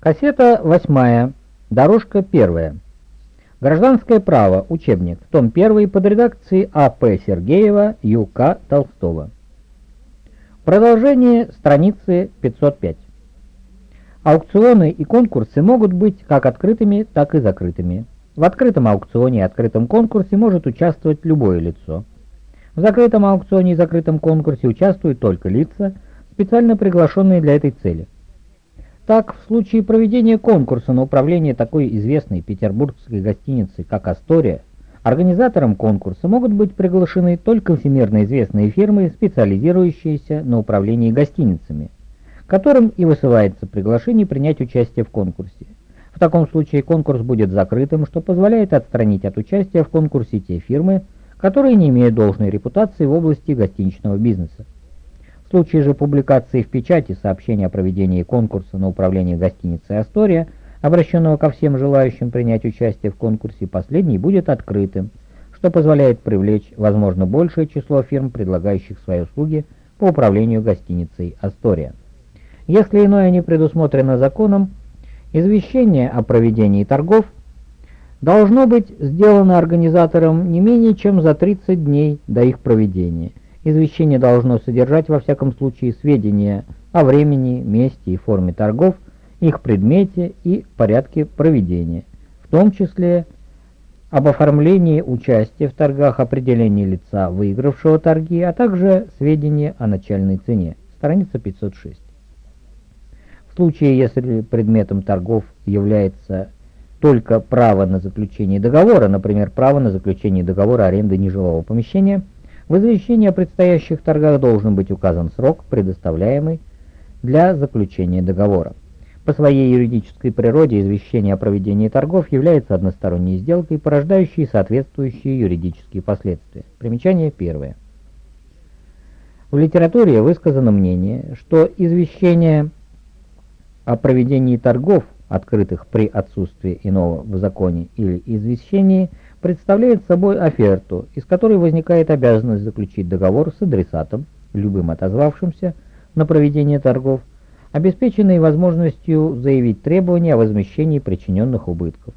Кассета 8. Дорожка 1. Гражданское право. Учебник. Том 1 под редакцией А.П. Сергеева, Ю.К. Толстого. Продолжение страницы 505. Аукционы и конкурсы могут быть как открытыми, так и закрытыми. В открытом аукционе и открытом конкурсе может участвовать любое лицо. В закрытом аукционе и закрытом конкурсе участвуют только лица, специально приглашенные для этой цели. Так, в случае проведения конкурса на управление такой известной петербургской гостиницей, как «Астория», организатором конкурса могут быть приглашены только всемирно известные фирмы, специализирующиеся на управлении гостиницами, которым и высылается приглашение принять участие в конкурсе. В таком случае конкурс будет закрытым, что позволяет отстранить от участия в конкурсе те фирмы, которые не имеют должной репутации в области гостиничного бизнеса. В случае же публикации в печати сообщения о проведении конкурса на управление гостиницей «Астория», обращенного ко всем желающим принять участие в конкурсе, последний будет открытым, что позволяет привлечь, возможно, большее число фирм, предлагающих свои услуги по управлению гостиницей «Астория». Если иное не предусмотрено законом, извещение о проведении торгов должно быть сделано организатором не менее чем за 30 дней до их проведения – Извещение должно содержать во всяком случае сведения о времени, месте и форме торгов, их предмете и порядке проведения, в том числе об оформлении участия в торгах, определении лица, выигравшего торги, а также сведения о начальной цене. Страница 506. В случае, если предметом торгов является только право на заключение договора, например, право на заключение договора аренды нежилого помещения – в извещении о предстоящих торгах должен быть указан срок, предоставляемый для заключения договора. По своей юридической природе извещение о проведении торгов является односторонней сделкой, порождающей соответствующие юридические последствия. Примечание первое. В литературе высказано мнение, что извещение о проведении торгов, открытых при отсутствии иного в законе или извещении – представляет собой оферту, из которой возникает обязанность заключить договор с адресатом, любым отозвавшимся на проведение торгов, обеспеченной возможностью заявить требования о возмещении причиненных убытков.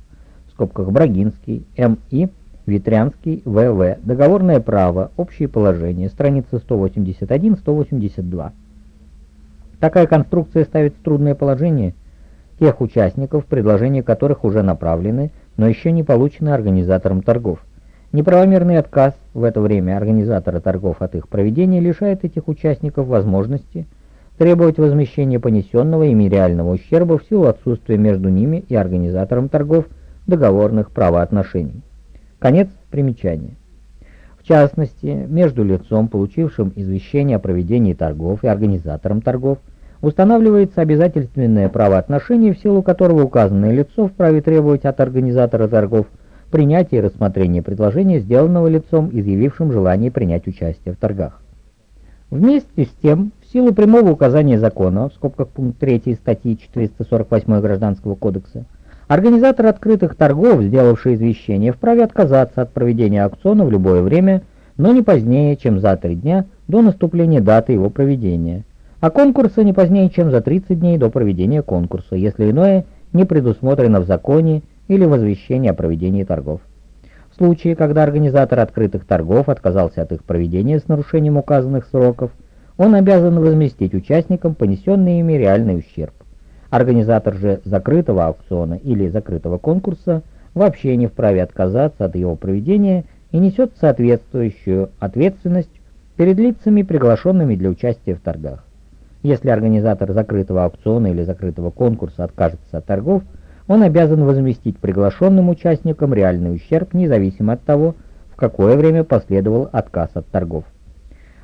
В скобках Брагинский, М.И., Ветрянский, В.В. Договорное право, общие положения, страница 181-182. Такая конструкция ставит в трудное положение тех участников, предложения которых уже направлены но еще не получены организатором торгов. Неправомерный отказ в это время организатора торгов от их проведения лишает этих участников возможности требовать возмещения понесенного ими реального ущерба в силу отсутствия между ними и организатором торгов договорных правоотношений. Конец примечания. В частности, между лицом, получившим извещение о проведении торгов, и организатором торгов – устанавливается обязательственное правоотношение, в силу которого указанное лицо вправе требовать от организатора торгов принятия и рассмотрения предложения, сделанного лицом, изъявившим желание принять участие в торгах. Вместе с тем, в силу прямого указания закона, в скобках пункт 3 статьи 448 Гражданского кодекса, организатор открытых торгов, сделавший извещение, вправе отказаться от проведения аукциона в любое время, но не позднее, чем за три дня до наступления даты его проведения – а конкурса не позднее, чем за 30 дней до проведения конкурса, если иное не предусмотрено в законе или в извещении о проведении торгов. В случае, когда организатор открытых торгов отказался от их проведения с нарушением указанных сроков, он обязан возместить участникам понесенный ими реальный ущерб. Организатор же закрытого аукциона или закрытого конкурса вообще не вправе отказаться от его проведения и несет соответствующую ответственность перед лицами, приглашенными для участия в торгах. Если организатор закрытого аукциона или закрытого конкурса откажется от торгов, он обязан возместить приглашенным участникам реальный ущерб, независимо от того, в какое время последовал отказ от торгов.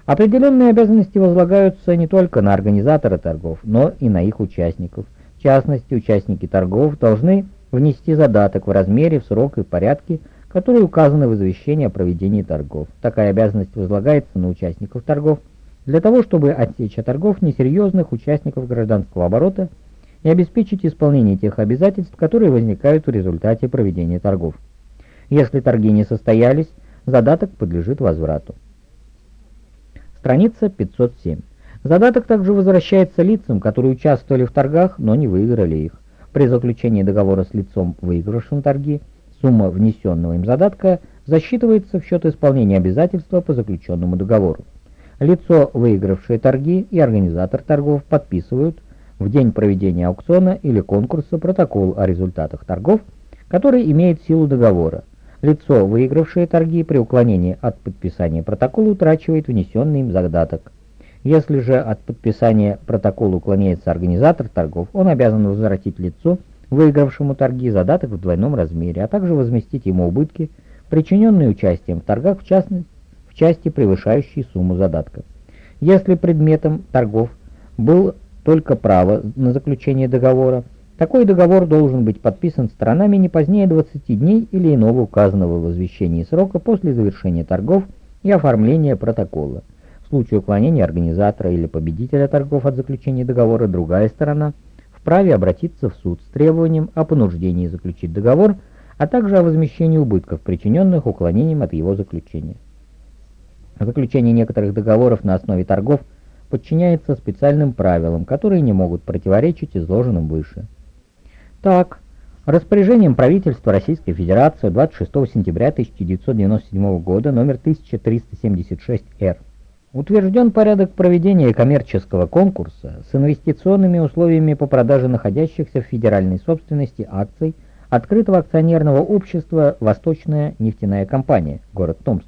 Определенные обязанности возлагаются не только на организатора торгов, но и на их участников. В частности, участники торгов должны внести задаток в размере, в срок и порядке, которые указаны в извещении о проведении торгов. Такая обязанность возлагается на участников торгов – для того, чтобы отсечь от торгов несерьезных участников гражданского оборота и обеспечить исполнение тех обязательств, которые возникают в результате проведения торгов. Если торги не состоялись, задаток подлежит возврату. Страница 507. Задаток также возвращается лицам, которые участвовали в торгах, но не выиграли их. При заключении договора с лицом, выигравшим торги, сумма внесенного им задатка засчитывается в счет исполнения обязательства по заключенному договору. Лицо, выигравшее торги, и организатор торгов подписывают в день проведения аукциона или конкурса протокол о результатах торгов, который имеет силу договора. Лицо, выигравшее торги, при уклонении от подписания протокола утрачивает внесенный им задаток. Если же от подписания протокола уклоняется организатор торгов, он обязан возвратить лицу, выигравшему торги, задаток в двойном размере, а также возместить ему убытки, причиненные участием в торгах, в частности, части, превышающей сумму задатка. Если предметом торгов был только право на заключение договора, такой договор должен быть подписан сторонами не позднее 20 дней или иного указанного в извещении срока после завершения торгов и оформления протокола. В случае уклонения организатора или победителя торгов от заключения договора другая сторона вправе обратиться в суд с требованием о понуждении заключить договор, а также о возмещении убытков, причиненных уклонением от его заключения. Заключение некоторых договоров на основе торгов подчиняется специальным правилам, которые не могут противоречить изложенным выше. Так, распоряжением правительства Российской Федерации 26 сентября 1997 года номер 1376-Р утвержден порядок проведения коммерческого конкурса с инвестиционными условиями по продаже находящихся в федеральной собственности акций открытого акционерного общества «Восточная нефтяная компания», город Томск.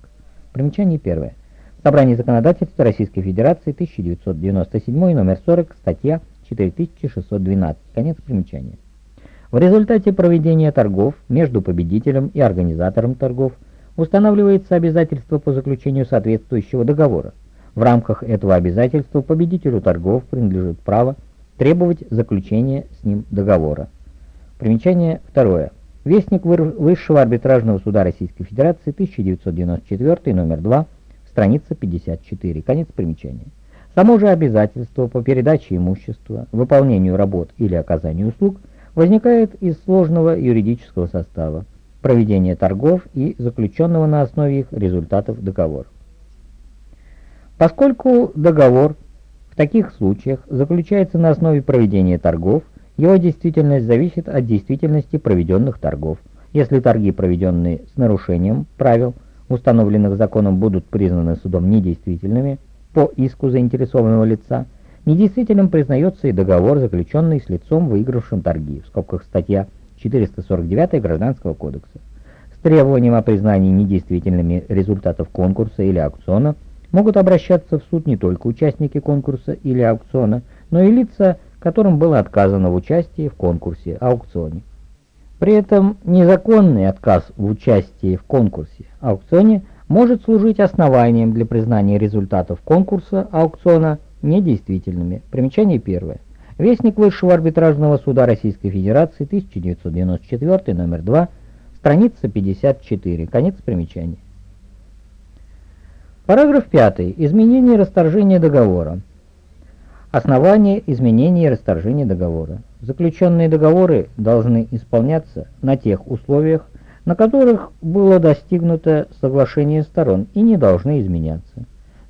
Примечание первое. Собрание законодательства Российской Федерации, 1997, номер 40, статья 4612. Конец примечания. В результате проведения торгов между победителем и организатором торгов устанавливается обязательство по заключению соответствующего договора. В рамках этого обязательства победителю торгов принадлежит право требовать заключения с ним договора. Примечание второе. Вестник Высшего арбитражного суда Российской Федерации, 1994, номер 2, страница 54. Конец примечания. Само же обязательство по передаче имущества, выполнению работ или оказанию услуг – возникает из сложного юридического состава, проведения торгов и заключенного на основе их результатов договора. Поскольку договор в таких случаях заключается на основе проведения торгов, его действительность зависит от действительности проведенных торгов. Если торги, проведенные с нарушением правил, установленных законом, будут признаны судом недействительными по иску заинтересованного лица – Недействительным признается и договор, заключенный с лицом, выигравшим торги, в скобках статья 449 Гражданского кодекса. С требованием о признании недействительными результатов конкурса или аукциона могут обращаться в суд не только участники конкурса или аукциона, но и лица, которым было отказано в участии в конкурсе, аукционе. При этом незаконный отказ в участии в конкурсе, аукционе может служить основанием для признания результатов конкурса, аукциона недействительными. Примечание первое. Вестник Высшего арбитражного суда Российской Федерации, 1994, номер 2, страница 54. Конец примечания. Параграф 5. Изменение и расторжение договора. Основание изменения и расторжения договора. Заключенные договоры должны исполняться на тех условиях, на которых было достигнуто соглашение сторон и не должны изменяться.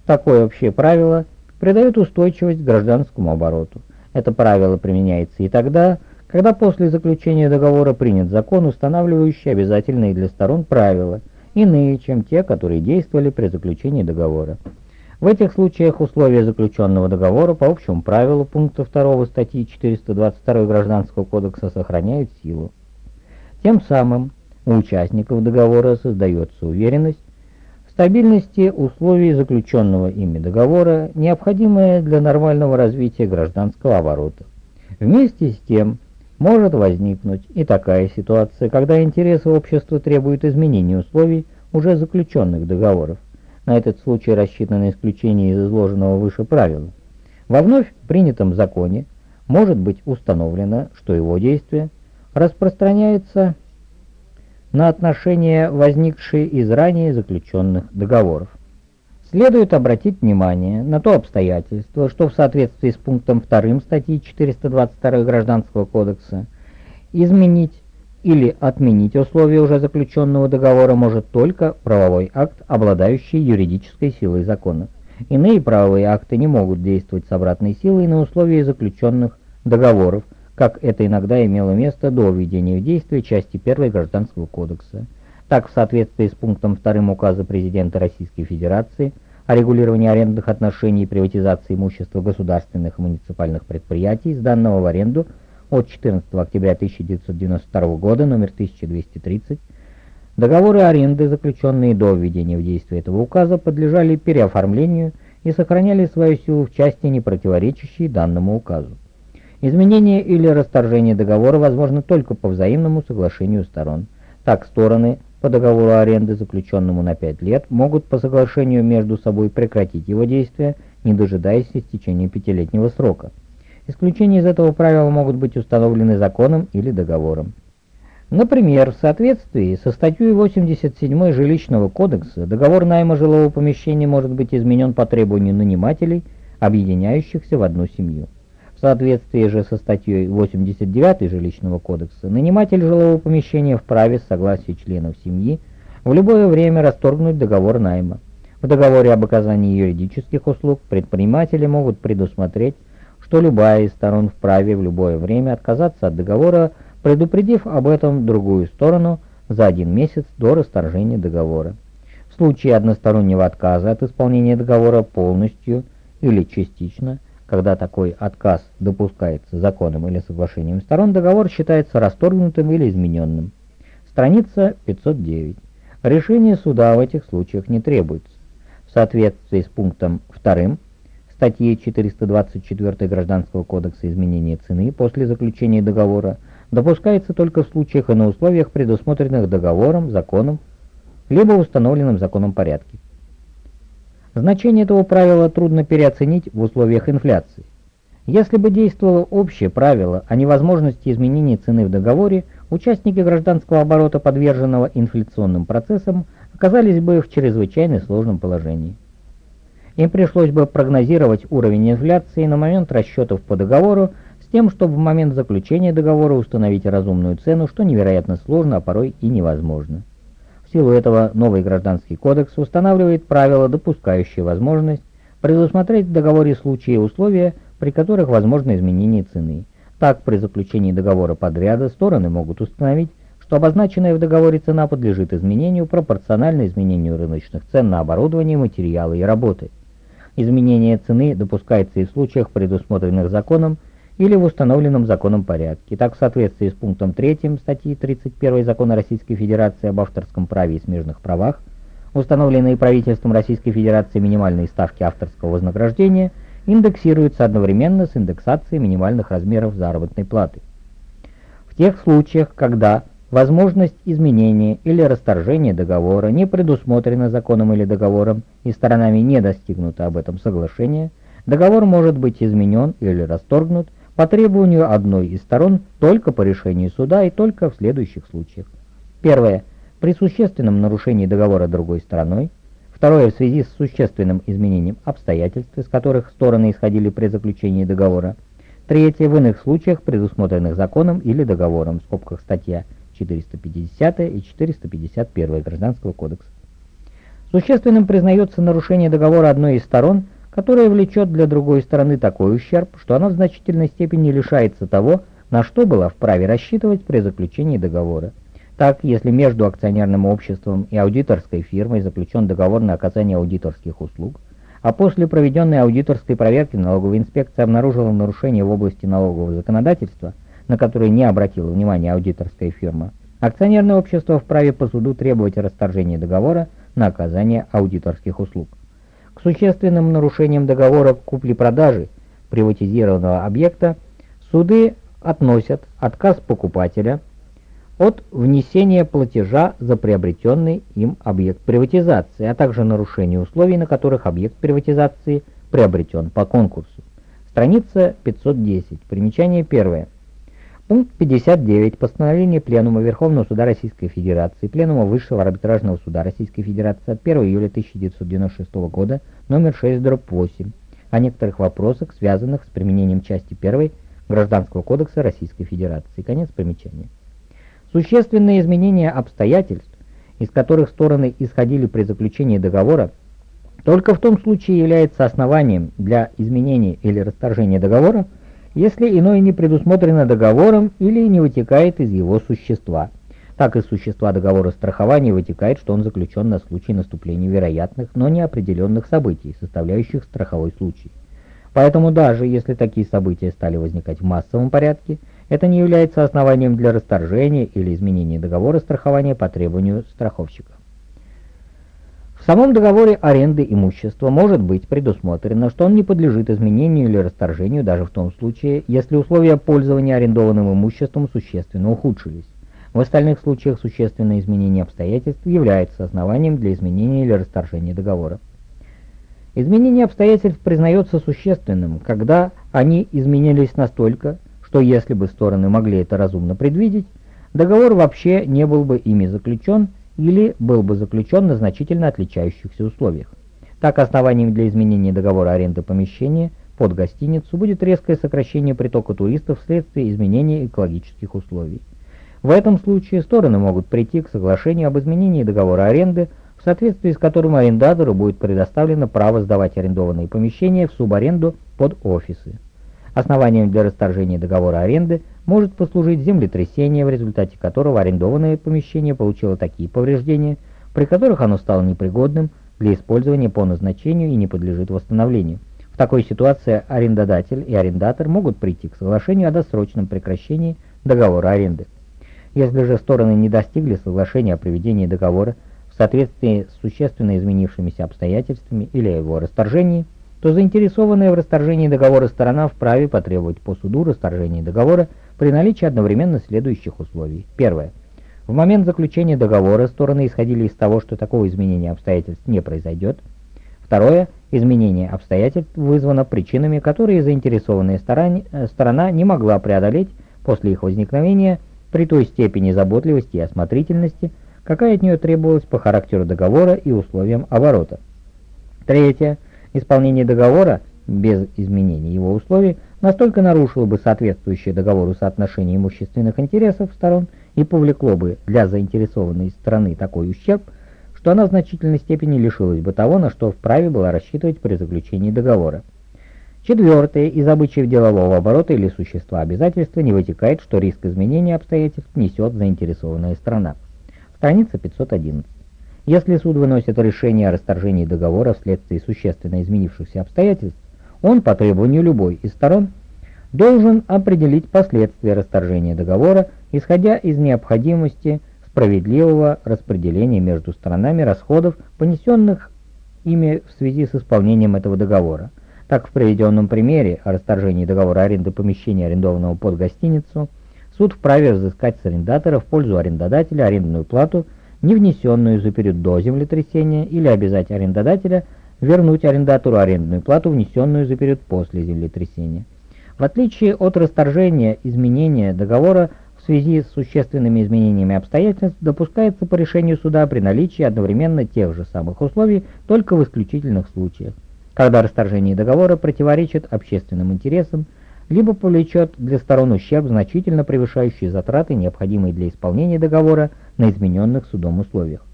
Такое общее правило – придает устойчивость гражданскому обороту. Это правило применяется и тогда, когда после заключения договора принят закон, устанавливающий обязательные для сторон правила, иные, чем те, которые действовали при заключении договора. В этих случаях условия заключенного договора по общему правилу пункта 2 статьи 422 Гражданского кодекса сохраняют силу. Тем самым у участников договора создается уверенность, стабильности условий заключенного ими договора, необходимая для нормального развития гражданского оборота. Вместе с тем, может возникнуть и такая ситуация, когда интересы общества требуют изменения условий уже заключенных договоров. На этот случай рассчитано исключение из изложенного выше правила. Во вновь принятом законе может быть установлено, что его действие распространяется на отношения, возникшие из ранее заключенных договоров. Следует обратить внимание на то обстоятельство, что в соответствии с пунктом 2 статьи 422 Гражданского кодекса изменить или отменить условия уже заключенного договора может только правовой акт, обладающий юридической силой закона. Иные правовые акты не могут действовать с обратной силой на условия заключенных договоров, как это иногда имело место до введения в действие части 1 Гражданского кодекса. Так, в соответствии с пунктом 2 указа президента Российской Федерации о регулировании арендных отношений и приватизации имущества государственных и муниципальных предприятий, сданного в аренду от 14 октября 1992 года, номер 1230, договоры аренды, заключенные до введения в действие этого указа, подлежали переоформлению и сохраняли свою силу в части, не противоречащей данному указу. Изменение или расторжение договора возможно только по взаимному соглашению сторон. Так, стороны по договору аренды, заключенному на 5 лет, могут по соглашению между собой прекратить его действие, не дожидаясь истечения пятилетнего срока. Исключения из этого правила могут быть установлены законом или договором. Например, в соответствии со статьей 87 Жилищного кодекса договор найма жилого помещения может быть изменен по требованию нанимателей, объединяющихся в одну семью. В соответствии же со статьей 89 Жилищного кодекса наниматель жилого помещения вправе с согласия членов семьи в любое время расторгнуть договор найма. В договоре об оказании юридических услуг предприниматели могут предусмотреть, что любая из сторон вправе в любое время отказаться от договора предупредив об этом другую сторону за один месяц до расторжения договора. В случае одностороннего отказа от исполнения договора полностью или частично, когда такой отказ допускается законом или соглашением сторон, договор считается расторгнутым или измененным. Страница 509. Решение суда в этих случаях не требуется. В соответствии с пунктом 2 статьи 424 Гражданского кодекса изменения цены после заключения договора допускается только в случаях и на условиях, предусмотренных договором, законом, либо установленным законом порядке. Значение этого правила трудно переоценить в условиях инфляции. Если бы действовало общее правило о невозможности изменения цены в договоре, участники гражданского оборота, подверженного инфляционным процессам, оказались бы в чрезвычайно сложном положении. Им пришлось бы прогнозировать уровень инфляции на момент расчетов по договору, тем, чтобы в момент заключения договора установить разумную цену, что невероятно сложно, а порой и невозможно. В силу этого новый гражданский кодекс устанавливает правила, допускающие возможность предусмотреть в договоре случаи и условия, при которых возможно изменение цены. Так, при заключении договора подряда стороны могут установить, что обозначенная в договоре цена подлежит изменению пропорционально изменению рыночных цен на оборудование, материалы и работы. Изменение цены допускается и в случаях, предусмотренных законом, или в установленном законом порядке. Так, в соответствии с пунктом 3 статьи 31 Закона Российской Федерации об авторском праве и смежных правах, установленные правительством Российской Федерации минимальные ставки авторского вознаграждения индексируются одновременно с индексацией минимальных размеров заработной платы. В тех случаях, когда возможность изменения или расторжения договора не предусмотрена законом или договором и сторонами не достигнуто об этом соглашения, договор может быть изменен или расторгнут по требованию одной из сторон только по решению суда и только в следующих случаях. Первое. При существенном нарушении договора другой стороной. Второе. В связи с существенным изменением обстоятельств, из которых стороны исходили при заключении договора. Третье. В иных случаях, предусмотренных законом или договором, в скобках статья 450 и 451 Гражданского кодекса. Существенным признается нарушение договора одной из сторон – которое влечет для другой стороны такой ущерб, что она в значительной степени лишается того, на что была вправе рассчитывать при заключении договора. Так, если между акционерным обществом и аудиторской фирмой заключен договор на оказание аудиторских услуг, а после проведенной аудиторской проверки налоговая инспекция обнаружила нарушение в области налогового законодательства, на которое не обратила внимания аудиторская фирма, акционерное общество вправе по суду требовать расторжения договора на оказание аудиторских услуг. К существенным нарушениям договора купли-продажи приватизированного объекта суды относят отказ покупателя от внесения платежа за приобретенный им объект приватизации, а также нарушение условий, на которых объект приватизации приобретен по конкурсу. Страница 510. Примечание первое. Пункт 59. Постановление Пленума Верховного Суда Российской Федерации, Пленума Высшего Арбитражного Суда Российской Федерации от 1 июля 1996 года, номер 6, дробь 8, о некоторых вопросах, связанных с применением части 1 Гражданского кодекса Российской Федерации. Конец примечания. Существенные изменения обстоятельств, из которых стороны исходили при заключении договора, только в том случае является основанием для изменения или расторжения договора, если иное не предусмотрено договором или не вытекает из его существа. Так из существа договора страхования вытекает, что он заключен на случай наступления вероятных, но неопределенных событий, составляющих страховой случай. Поэтому даже если такие события стали возникать в массовом порядке, это не является основанием для расторжения или изменения договора страхования по требованию страховщика. В самом договоре аренды имущества может быть предусмотрено, что он не подлежит изменению или расторжению даже в том случае, если условия пользования арендованным имуществом существенно ухудшились. В остальных случаях существенное изменение обстоятельств является основанием для изменения или расторжения договора. Изменение обстоятельств признается существенным, когда они изменились настолько, что если бы стороны могли это разумно предвидеть, договор вообще не был бы ими заключен или был бы заключен на значительно отличающихся условиях. Так, основанием для изменения договора аренды помещения под гостиницу будет резкое сокращение притока туристов вследствие изменения экологических условий. В этом случае стороны могут прийти к соглашению об изменении договора аренды, в соответствии с которым арендатору будет предоставлено право сдавать арендованные помещения в субаренду под офисы. Основанием для расторжения договора аренды может послужить землетрясение, в результате которого арендованное помещение получило такие повреждения, при которых оно стало непригодным для использования по назначению и не подлежит восстановлению. В такой ситуации арендодатель и арендатор могут прийти к соглашению о досрочном прекращении договора аренды. Если же стороны не достигли соглашения о приведении договора в соответствии с существенно изменившимися обстоятельствами или его расторжении, то заинтересованная в расторжении договора сторона вправе потребовать по суду расторжения договора при наличии одновременно следующих условий. Первое. В момент заключения договора стороны исходили из того, что такого изменения обстоятельств не произойдет. Второе. Изменение обстоятельств вызвано причинами, которые заинтересованная э, сторона не могла преодолеть после их возникновения при той степени заботливости и осмотрительности, какая от нее требовалась по характеру договора и условиям оборота. Третье. Исполнение договора без изменения его условий настолько нарушило бы соответствующее договору соотношение имущественных интересов сторон и повлекло бы для заинтересованной стороны такой ущерб, что она в значительной степени лишилась бы того, на что вправе была рассчитывать при заключении договора. Четвертое. Из обычаев делового оборота или существа обязательства не вытекает, что риск изменения обстоятельств несет заинтересованная сторона. Страница 511. Если суд выносит решение о расторжении договора вследствие существенно изменившихся обстоятельств, он по требованию любой из сторон должен определить последствия расторжения договора, исходя из необходимости справедливого распределения между сторонами расходов, понесенных ими в связи с исполнением этого договора. Так, в приведенном примере о расторжении договора аренды помещения, арендованного под гостиницу, суд вправе взыскать с арендатора в пользу арендодателя арендную плату – не внесенную за период до землетрясения, или обязать арендодателя вернуть арендатору арендную плату, внесенную за период после землетрясения. В отличие от расторжения изменения договора в связи с существенными изменениями обстоятельств допускается по решению суда при наличии одновременно тех же самых условий, только в исключительных случаях, когда расторжение договора противоречит общественным интересам, либо повлечет для сторон ущерб, значительно превышающий затраты, необходимые для исполнения договора на измененных судом условиях.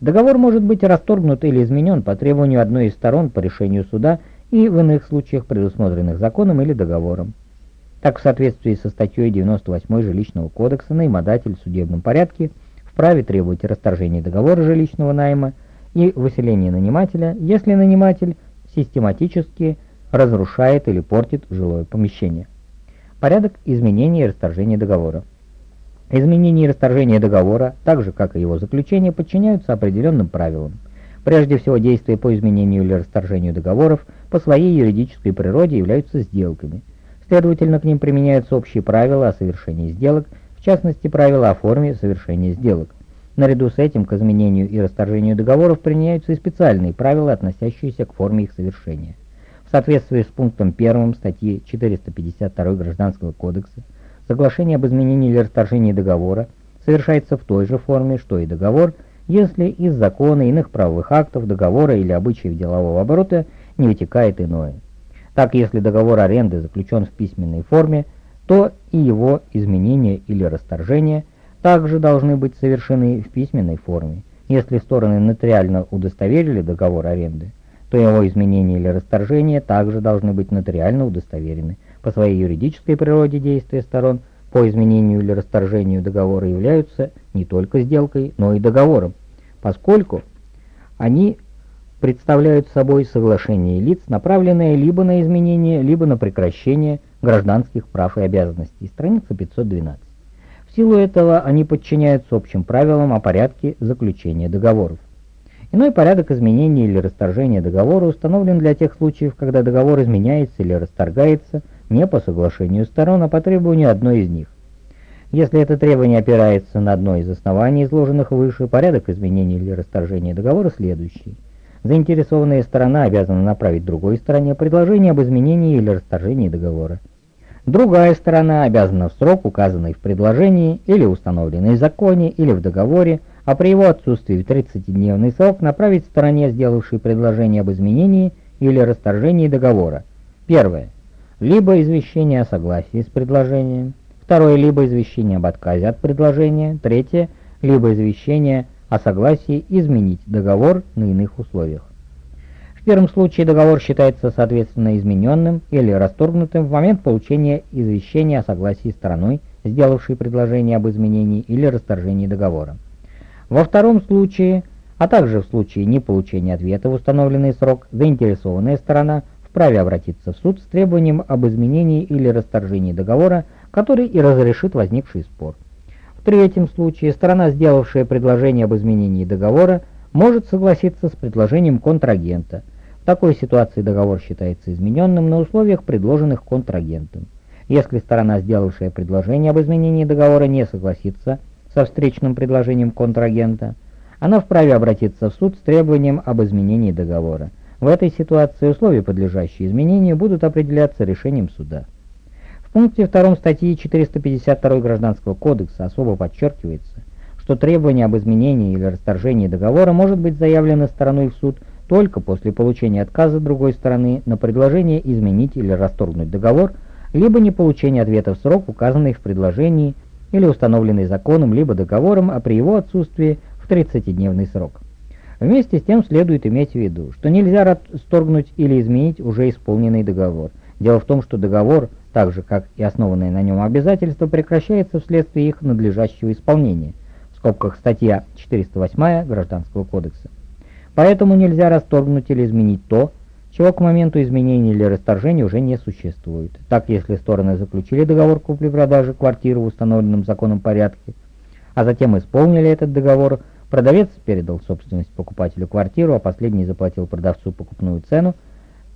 Договор может быть расторгнут или изменен по требованию одной из сторон по решению суда и в иных случаях, предусмотренных законом или договором. Так, в соответствии со статьей 98 Жилищного кодекса, наимодатель в судебном порядке вправе требовать расторжения договора жилищного найма и выселения нанимателя, если наниматель систематически разрушает или портит жилое помещение. Порядок изменения и расторжения договора. Изменение и расторжение договора, так же как и его заключение, подчиняются определенным правилам. Прежде всего, действия по изменению или расторжению договоров по своей юридической природе являются сделками. Следовательно, к ним применяются общие правила о совершении сделок, в частности, правила о форме совершения сделок. Наряду с этим к изменению и расторжению договоров применяются и специальные правила, относящиеся к форме их совершения соответствии с пунктом 1 статьи 452 Гражданского кодекса, соглашение об изменении или расторжении договора совершается в той же форме, что и договор, если из закона, иных правовых актов, договора или обычаев делового оборота не вытекает иное. Так, если договор аренды заключен в письменной форме, то и его изменения или расторжение также должны быть совершены в письменной форме. Если стороны нотариально удостоверили договор аренды, то его изменение или расторжение также должны быть нотариально удостоверены. По своей юридической природе действия сторон по изменению или расторжению договора являются не только сделкой, но и договором, поскольку они представляют собой соглашение лиц, направленное либо на изменение, либо на прекращение гражданских прав и обязанностей. Страница 512. В силу этого они подчиняются общим правилам о порядке заключения договоров. Иной порядок изменения или расторжения договора установлен для тех случаев, когда договор изменяется или расторгается не по соглашению сторон, а по требованию одной из них. Если это требование опирается на одно из оснований, изложенных выше, порядок изменения или расторжения договора следующий – заинтересованная сторона обязана направить другой стороне предложение об изменении или расторжении договора. Другая сторона обязана в срок, указанный в предложении или установленный в законе или в договоре, а при его отсутствии в 30-дневный срок направить стороне, сделавшей предложение об изменении или расторжении договора. Первое. Либо извещение о согласии с предложением. Второе. Либо извещение об отказе от предложения. Третье. Либо извещение о согласии изменить договор на иных условиях. В первом случае договор считается соответственно измененным или расторгнутым в момент получения извещения о согласии стороной, сделавшей предложение об изменении или расторжении договора. Во втором случае, а также в случае неполучения ответа в установленный срок, заинтересованная сторона вправе обратиться в суд с требованием об изменении или расторжении договора, который и разрешит возникший спор. В третьем случае сторона, сделавшая предложение об изменении договора, может согласиться с предложением контрагента. В такой ситуации договор считается измененным на условиях, предложенных контрагентом. Если сторона, сделавшая предложение об изменении договора, не согласится со встречным предложением контрагента, она вправе обратиться в суд с требованием об изменении договора. В этой ситуации условия, подлежащие изменению, будут определяться решением суда. В пункте 2 статьи 452 Гражданского кодекса особо подчеркивается, что требование об изменении или расторжении договора может быть заявлено стороной в суд только после получения отказа другой стороны на предложение изменить или расторгнуть договор, либо не получения ответа в срок, указанный в предложении или установленный законом, либо договором, а при его отсутствии в 30-дневный срок. Вместе с тем следует иметь в виду, что нельзя расторгнуть или изменить уже исполненный договор. Дело в том, что договор – так же как и основанные на нем обязательства, прекращается вследствие их надлежащего исполнения, в скобках статья 408 Гражданского кодекса. Поэтому нельзя расторгнуть или изменить то, чего к моменту изменения или расторжения уже не существует. Так, если стороны заключили договор купли-продажи квартиры в установленном законом порядке, а затем исполнили этот договор, продавец передал собственность покупателю квартиру, а последний заплатил продавцу покупную цену,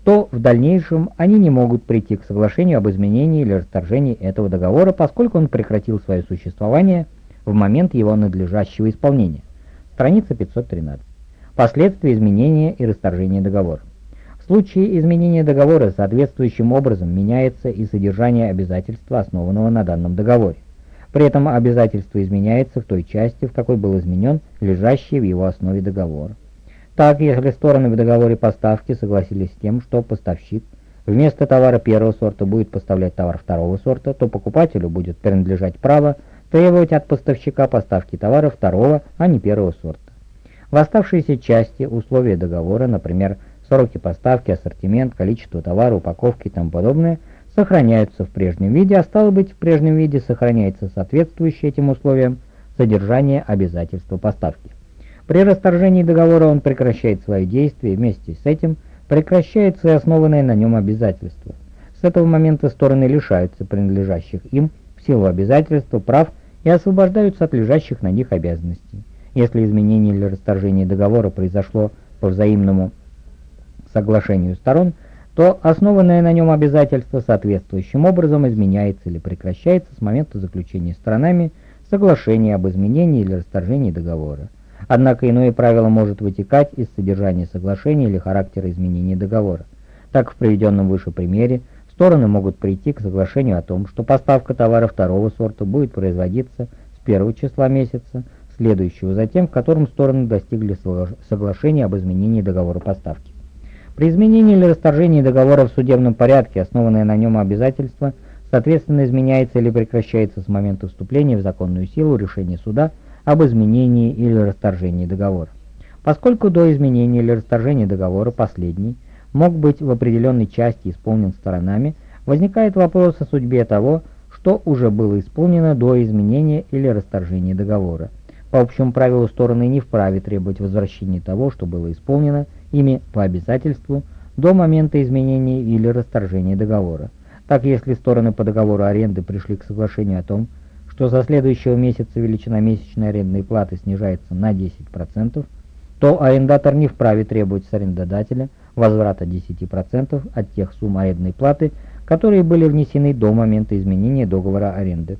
то в дальнейшем они не могут прийти к соглашению об изменении или расторжении этого договора, поскольку он прекратил свое существование в момент его надлежащего исполнения. Страница 513. Последствия изменения и расторжения договора. В случае изменения договора соответствующим образом меняется и содержание обязательства, основанного на данном договоре. При этом обязательство изменяется в той части, в какой был изменен лежащий в его основе договор. Так, если стороны в договоре поставки согласились с тем, что поставщик вместо товара первого сорта будет поставлять товар второго сорта, то покупателю будет принадлежать право требовать от поставщика поставки товара второго, а не первого сорта. В оставшиеся части условия договора, например, сроки поставки, ассортимент, количество товара, упаковки и тому подобное, сохраняются в прежнем виде, а стало быть, в прежнем виде сохраняется соответствующее этим условиям содержание обязательства поставки. При расторжении договора он прекращает свои действия, вместе с этим прекращается и основанное на нем обязательство. С этого момента стороны лишаются принадлежащих им в силу обязательства прав и освобождаются от лежащих на них обязанностей. Если изменение или расторжение договора произошло по взаимному соглашению сторон, то основанное на нем обязательство соответствующим образом изменяется или прекращается с момента заключения сторонами соглашения об изменении или расторжении договора. Однако иное правило может вытекать из содержания соглашения или характера изменения договора. Так, в приведенном выше примере, стороны могут прийти к соглашению о том, что поставка товара второго сорта будет производиться с первого числа месяца, следующего за тем, в котором стороны достигли соглашения об изменении договора поставки. При изменении или расторжении договора в судебном порядке, основанное на нем обязательство, соответственно изменяется или прекращается с момента вступления в законную силу решения суда – об изменении или расторжении договора. Поскольку до изменения или расторжения договора последний мог быть в определенной части исполнен сторонами, возникает вопрос о судьбе того, что уже было исполнено до изменения или расторжения договора. По общему правилу стороны не вправе требовать возвращения того, что было исполнено ими по обязательству до момента изменения или расторжения договора. Так, если стороны по договору аренды пришли к соглашению о том, что со следующего месяца величина месячной арендной платы снижается на 10%, то арендатор не вправе требовать с арендодателя возврата 10% от тех сумм арендной платы, которые были внесены до момента изменения договора аренды.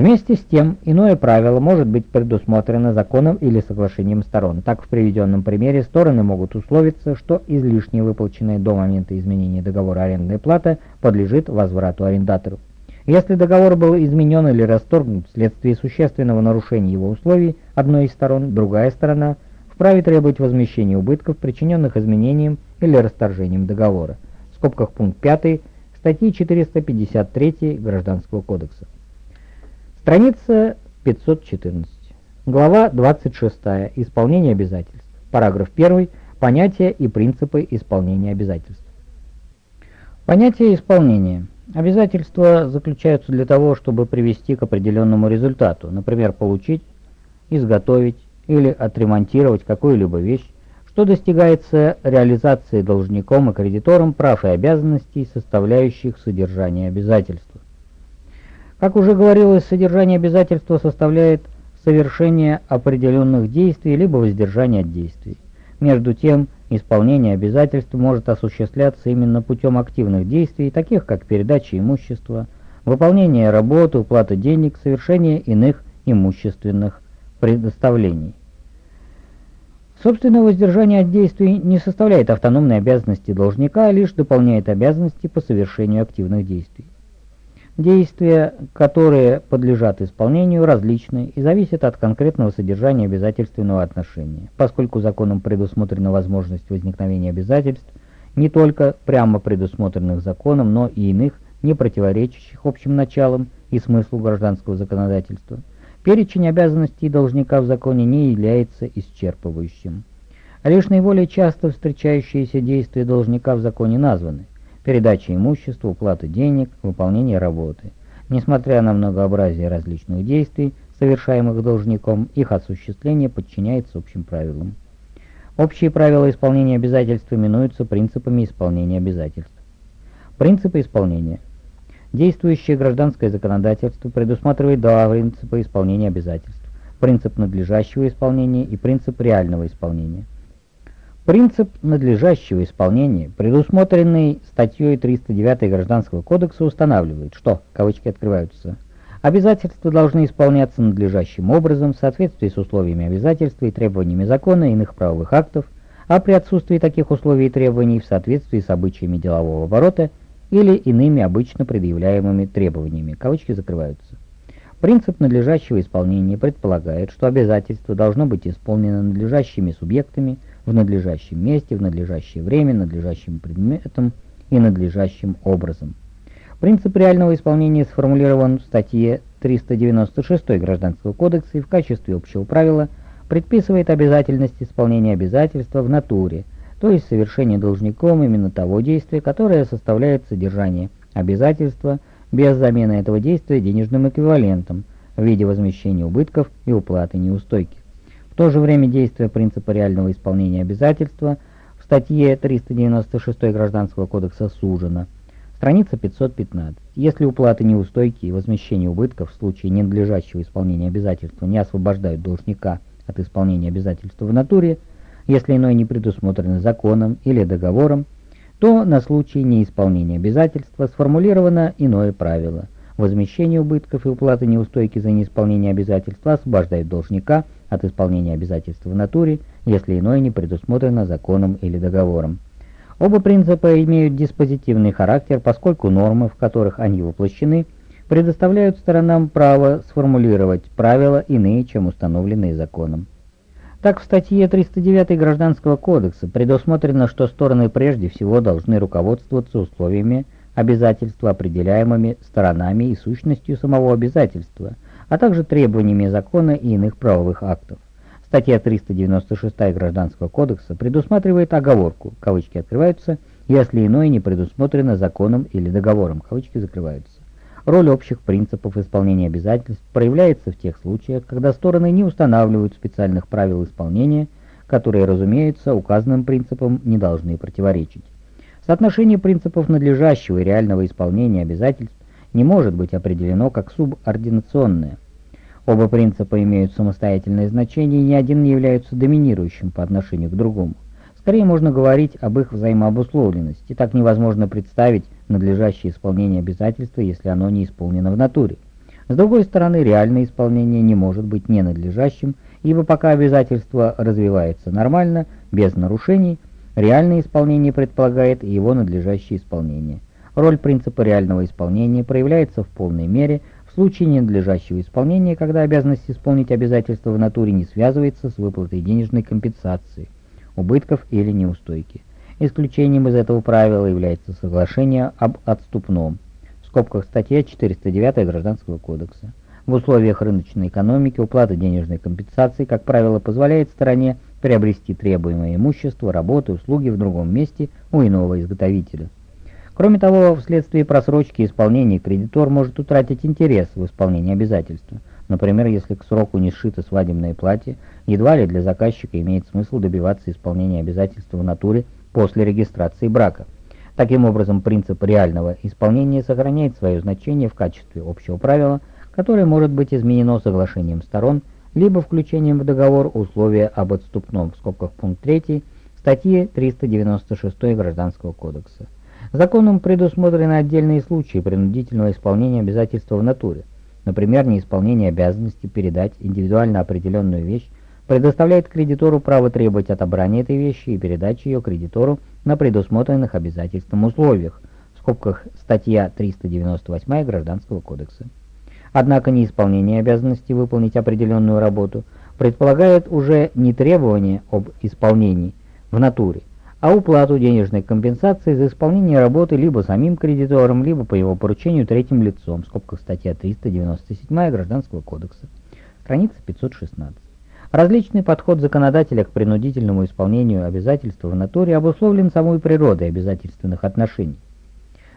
Вместе с тем, иное правило может быть предусмотрено законом или соглашением сторон. Так, в приведенном примере стороны могут условиться, что излишне выплаченная до момента изменения договора арендная плата подлежит возврату арендатору. Если договор был изменен или расторгнут вследствие существенного нарушения его условий одной из сторон, другая сторона вправе требовать возмещения убытков, причиненных изменением или расторжением договора. В скобках пункт 5 статьи 453 Гражданского кодекса. Страница 514. Глава 26. Исполнение обязательств. Параграф 1. Понятия и принципы исполнения обязательств. Понятие исполнения. Обязательства заключаются для того, чтобы привести к определенному результату, например, получить, изготовить или отремонтировать какую-либо вещь, что достигается реализацией должником и кредитором прав и обязанностей, составляющих содержание обязательства. Как уже говорилось, содержание обязательства составляет совершение определенных действий либо воздержание от действий. Между тем, исполнение обязательств может осуществляться именно путем активных действий, таких как передача имущества, выполнение работы, уплата денег, совершение иных имущественных предоставлений. Собственно, воздержание от действий не составляет автономной обязанности должника, а лишь дополняет обязанности по совершению активных действий. Действия, которые подлежат исполнению, различны и зависят от конкретного содержания обязательственного отношения, поскольку законом предусмотрена возможность возникновения обязательств не только прямо предусмотренных законом, но и иных, не противоречащих общим началам и смыслу гражданского законодательства. Перечень обязанностей должника в законе не является исчерпывающим. Лишь наиболее часто встречающиеся действия должника в законе названы – передача имущества, уплата денег, выполнение работы. Несмотря на многообразие различных действий, совершаемых должником, их осуществление подчиняется общим правилам. Общие правила исполнения обязательств именуются принципами исполнения обязательств. Принципы исполнения. Действующее гражданское законодательство предусматривает два принципа исполнения обязательств. Принцип надлежащего исполнения и принцип реального исполнения. Принцип надлежащего исполнения, предусмотренный статьей 309 Гражданского кодекса, устанавливает, что, кавычки открываются, обязательства должны исполняться надлежащим образом в соответствии с условиями обязательства и требованиями закона и иных правовых актов, а при отсутствии таких условий и требований в соответствии с обычаями делового оборота или иными обычно предъявляемыми требованиями, кавычки закрываются. Принцип надлежащего исполнения предполагает, что обязательство должно быть исполнено надлежащими субъектами – в надлежащем месте, в надлежащее время, надлежащим предметом и надлежащим образом. Принцип реального исполнения сформулирован в статье 396 Гражданского кодекса и в качестве общего правила предписывает обязательность исполнения обязательства в натуре, то есть совершение должником именно того действия, которое составляет содержание обязательства без замены этого действия денежным эквивалентом в виде возмещения убытков и уплаты неустойки то же время действие принципа реального исполнения обязательства в статье 396 Гражданского кодекса сужено. Страница 515. Если уплаты неустойки и возмещение убытков в случае ненадлежащего исполнения обязательства не освобождают должника от исполнения обязательства в натуре, если иное не предусмотрено законом или договором, то на случай неисполнения обязательства сформулировано иное правило. Возмещение убытков и уплаты неустойки за неисполнение обязательства освобождает должника – от исполнения обязательств в натуре, если иное не предусмотрено законом или договором. Оба принципа имеют диспозитивный характер, поскольку нормы, в которых они воплощены, предоставляют сторонам право сформулировать правила иные, чем установленные законом. Так в статье 309 Гражданского кодекса предусмотрено, что стороны прежде всего должны руководствоваться условиями обязательства, определяемыми сторонами и сущностью самого обязательства – а также требованиями закона и иных правовых актов. Статья 396 Гражданского кодекса предусматривает оговорку, кавычки открываются, если иное не предусмотрено законом или договором, кавычки закрываются. Роль общих принципов исполнения обязательств проявляется в тех случаях, когда стороны не устанавливают специальных правил исполнения, которые, разумеется, указанным принципам не должны противоречить. Соотношение принципов надлежащего и реального исполнения обязательств не может быть определено как субординационное. Оба принципа имеют самостоятельное значение и ни один не является доминирующим по отношению к другому. Скорее можно говорить об их взаимообусловленности. Так невозможно представить надлежащее исполнение обязательства, если оно не исполнено в натуре. С другой стороны, реальное исполнение не может быть ненадлежащим, ибо пока обязательство развивается нормально, без нарушений, реальное исполнение предполагает его надлежащее исполнение. Роль принципа реального исполнения проявляется в полной мере в случае ненадлежащего исполнения, когда обязанность исполнить обязательство в натуре не связывается с выплатой денежной компенсации – убытков или неустойки. Исключением из этого правила является соглашение об отступном, в скобках статья 409 Гражданского кодекса. В условиях рыночной экономики уплата денежной компенсации, как правило, позволяет стороне приобрести требуемое имущество, работы, услуги в другом месте у иного изготовителя. Кроме того, вследствие просрочки исполнения кредитор может утратить интерес в исполнении обязательства – Например, если к сроку не сшито свадебное платье, едва ли для заказчика имеет смысл добиваться исполнения обязательств в натуре после регистрации брака. Таким образом, принцип реального исполнения сохраняет свое значение в качестве общего правила, которое может быть изменено соглашением сторон, либо включением в договор условия об отступном, в скобках пункт 3, статьи 396 Гражданского кодекса. Законом предусмотрены отдельные случаи принудительного исполнения обязательства в натуре. Например, неисполнение обязанности передать индивидуально определенную вещь предоставляет кредитору право требовать отобрания этой вещи и передачи ее кредитору на предусмотренных обязательством условиях, в скобках статья 398 Гражданского кодекса. Однако неисполнение обязанности выполнить определенную работу предполагает уже не требование об исполнении в натуре, а уплату денежной компенсации за исполнение работы либо самим кредитором, либо по его поручению третьим лицом, в скобках статья 397 Гражданского кодекса, страница 516. Различный подход законодателя к принудительному исполнению обязательства в натуре обусловлен самой природой обязательственных отношений.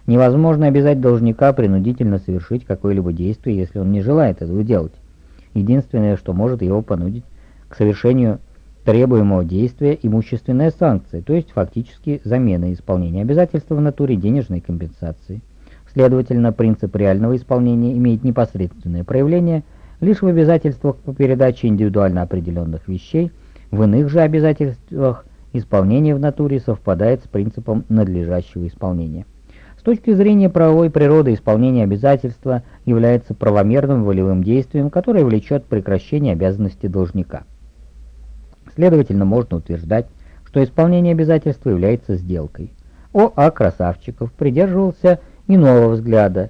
Невозможно обязать должника принудительно совершить какое-либо действие, если он не желает этого делать. Единственное, что может его понудить к совершению требуемого действия имущественная санкция, то есть фактически замена исполнения обязательства в натуре денежной компенсации. Следовательно, принцип реального исполнения имеет непосредственное проявление лишь в обязательствах по передаче индивидуально определенных вещей, в иных же обязательствах исполнение в натуре совпадает с принципом надлежащего исполнения. С точки зрения правовой природы исполнение обязательства является правомерным волевым действием, которое влечет прекращение обязанности должника. Следовательно, можно утверждать, что исполнение обязательства является сделкой. О.А. Красавчиков придерживался иного взгляда.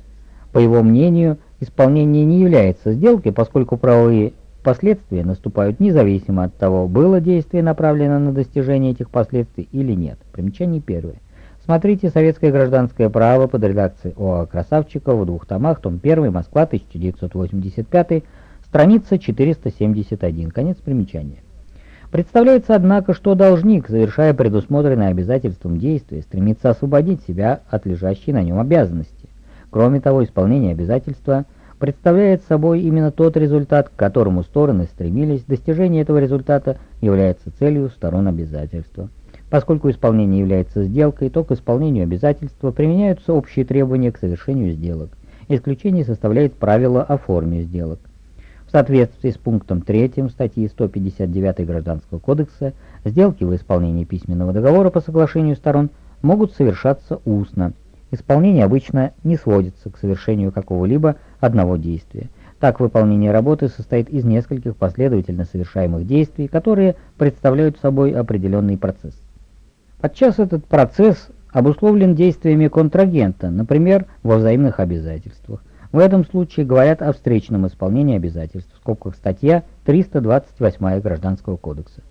По его мнению, исполнение не является сделкой, поскольку правовые последствия наступают независимо от того, было действие направлено на достижение этих последствий или нет. Примечание первое. Смотрите «Советское гражданское право» под редакцией О.А. Красавчикова в двух томах, том 1, Москва, 1985, страница 471, конец примечания. Представляется, однако, что должник, завершая предусмотренное обязательством действия, стремится освободить себя от лежащей на нем обязанности. Кроме того, исполнение обязательства представляет собой именно тот результат, к которому стороны стремились, достижение этого результата является целью сторон обязательства. Поскольку исполнение является сделкой, то к исполнению обязательства применяются общие требования к совершению сделок. Исключение составляет правило о форме сделок. В соответствии с пунктом 3 статьи 159 Гражданского кодекса, сделки в исполнении письменного договора по соглашению сторон могут совершаться устно. Исполнение обычно не сводится к совершению какого-либо одного действия. Так, выполнение работы состоит из нескольких последовательно совершаемых действий, которые представляют собой определенный процесс. Подчас этот процесс обусловлен действиями контрагента, например, во взаимных обязательствах. В этом случае говорят о встречном исполнении обязательств, в скобках статья 328 Гражданского кодекса.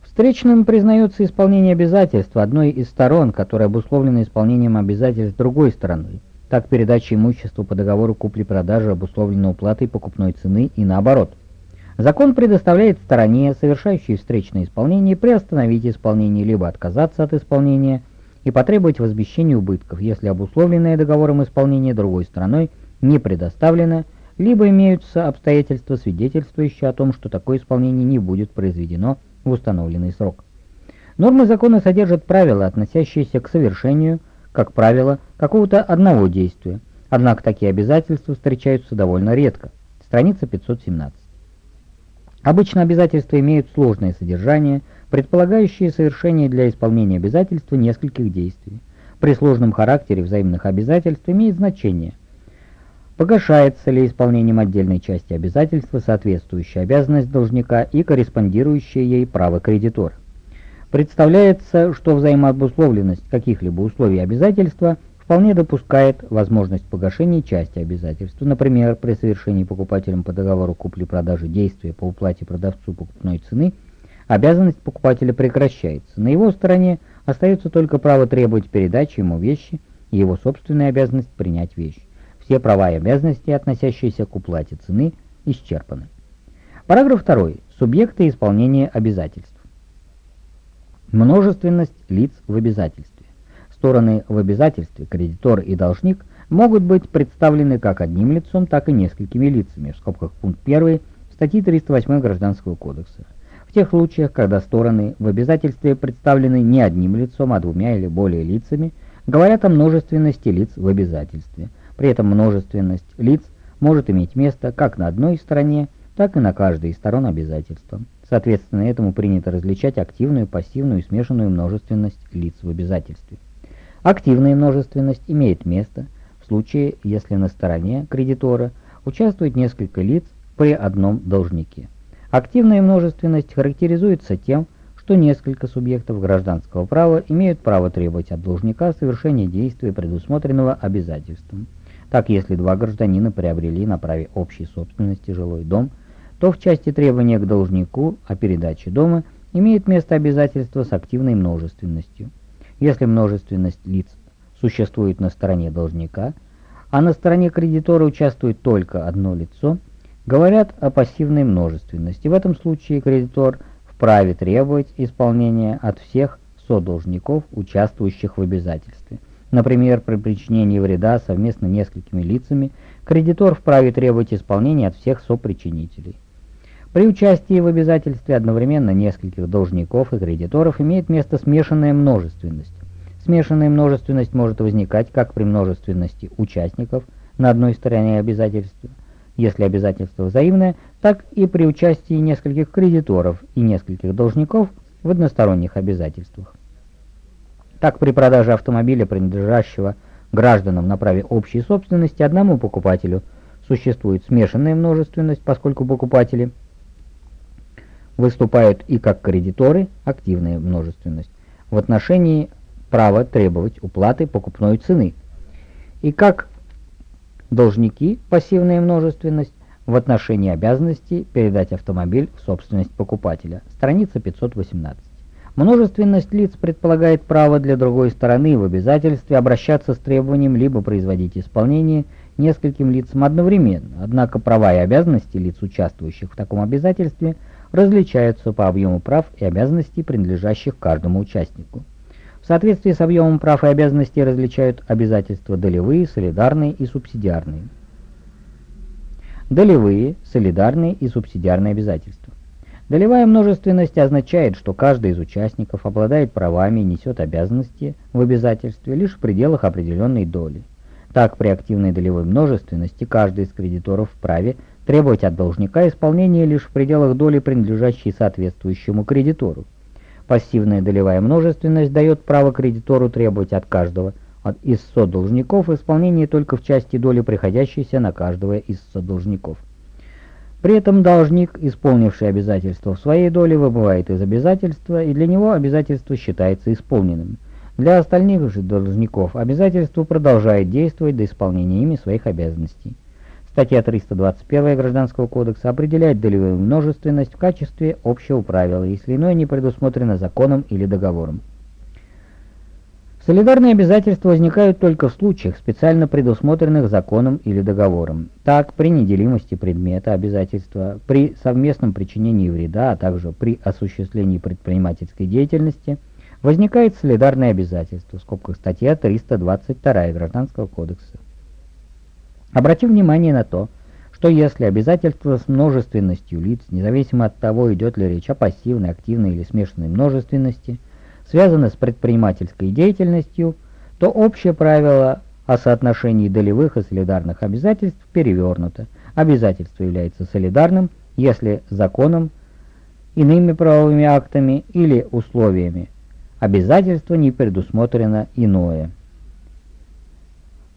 Встречным признается исполнение обязательств одной из сторон, которая обусловлена исполнением обязательств другой стороны. Так передача имущества по договору купли-продажи обусловлена уплатой покупной цены и наоборот. Закон предоставляет стороне, совершающей встречное исполнение, приостановить исполнение либо отказаться от исполнения и потребовать возмещения убытков, если обусловленное договором исполнение другой стороной не предоставлено, либо имеются обстоятельства, свидетельствующие о том, что такое исполнение не будет произведено в установленный срок. Нормы закона содержат правила, относящиеся к совершению, как правило, какого-то одного действия, однако такие обязательства встречаются довольно редко. Страница 517. Обычно обязательства имеют сложное содержание, предполагающее совершение для исполнения обязательства нескольких действий. При сложном характере взаимных обязательств имеет значение, погашается ли исполнением отдельной части обязательства соответствующая обязанность должника и корреспондирующее ей право кредитора. Представляется, что взаимообусловленность каких-либо условий обязательства вполне допускает возможность погашения части обязательства, например, при совершении покупателем по договору купли-продажи действия по уплате продавцу покупной цены, обязанность покупателя прекращается. На его стороне остается только право требовать передачи ему вещи и его собственная обязанность принять вещь. Все права и обязанности, относящиеся к уплате цены, исчерпаны. Параграф 2. Субъекты исполнения обязательств. Множественность лиц в обязательстве. Стороны в обязательстве, кредитор и должник, могут быть представлены как одним лицом, так и несколькими лицами, в скобках пункт 1 статьи 308 Гражданского кодекса. В тех случаях, когда стороны в обязательстве представлены не одним лицом, а двумя или более лицами, говорят о множественности лиц в обязательстве. При этом множественность лиц может иметь место как на одной стороне, так и на каждой из сторон обязательства. Соответственно, этому принято различать активную, пассивную и смешанную множественность лиц в обязательстве. Активная множественность имеет место в случае, если на стороне кредитора участвует несколько лиц при одном должнике. Активная множественность характеризуется тем, что несколько субъектов гражданского права имеют право требовать от должника совершения действия, предусмотренного обязательством. Так, если два гражданина приобрели на праве общей собственности жилой дом – то в части требования к должнику о передаче дома имеет место обязательство с активной множественностью. Если множественность лиц существует на стороне должника, а на стороне кредитора участвует только одно лицо, говорят о пассивной множественности. В этом случае кредитор вправе требовать исполнения от всех содолжников, участвующих в обязательстве. Например, при причинении вреда совместно несколькими лицами кредитор вправе требовать исполнения от всех сопричинителей. При участии в обязательстве одновременно нескольких должников и кредиторов имеет место смешанная множественность. Смешанная множественность может возникать как при множественности участников на одной стороне обязательства, если обязательство взаимное, так и при участии нескольких кредиторов и нескольких должников в односторонних обязательствах. Так при продаже автомобиля, принадлежащего гражданам на праве общей собственности, одному покупателю существует смешанная множественность, поскольку покупатели – выступают и как кредиторы, активная множественность, в отношении права требовать уплаты покупной цены, и как должники, пассивная множественность, в отношении обязанности передать автомобиль в собственность покупателя. Страница 518. Множественность лиц предполагает право для другой стороны в обязательстве обращаться с требованием либо производить исполнение нескольким лицам одновременно, однако права и обязанности лиц, участвующих в таком обязательстве, различаются по объему прав и обязанностей, принадлежащих каждому участнику. В соответствии с объемом прав и обязанностей различают обязательства долевые, солидарные и субсидиарные. Долевые, солидарные и субсидиарные обязательства. Долевая множественность означает, что каждый из участников обладает правами и несет обязанности в обязательстве лишь в пределах определенной доли. Так, при активной долевой множественности каждый из кредиторов вправе требовать от должника исполнения лишь в пределах доли, принадлежащей соответствующему кредитору. Пассивная долевая множественность дает право кредитору требовать от каждого из содолжников исполнения только в части доли, приходящейся на каждого из содолжников. При этом должник, исполнивший обязательство в своей доле, выбывает из обязательства, и для него обязательство считается исполненным. Для остальных же должников обязательство продолжает действовать до исполнения ими своих обязанностей. Статья 321 Гражданского кодекса определяет долевую множественность в качестве общего правила, если иное не предусмотрено законом или договором. Солидарные обязательства возникают только в случаях, специально предусмотренных законом или договором. Так, при неделимости предмета обязательства, при совместном причинении вреда, а также при осуществлении предпринимательской деятельности возникает солидарное обязательство, в скобках статья 322 Гражданского кодекса. Обратим внимание на то, что если обязательство с множественностью лиц, независимо от того, идет ли речь о пассивной, активной или смешанной множественности, связано с предпринимательской деятельностью, то общее правило о соотношении долевых и солидарных обязательств перевернуто. Обязательство является солидарным, если законом, иными правовыми актами или условиями обязательства не предусмотрено иное.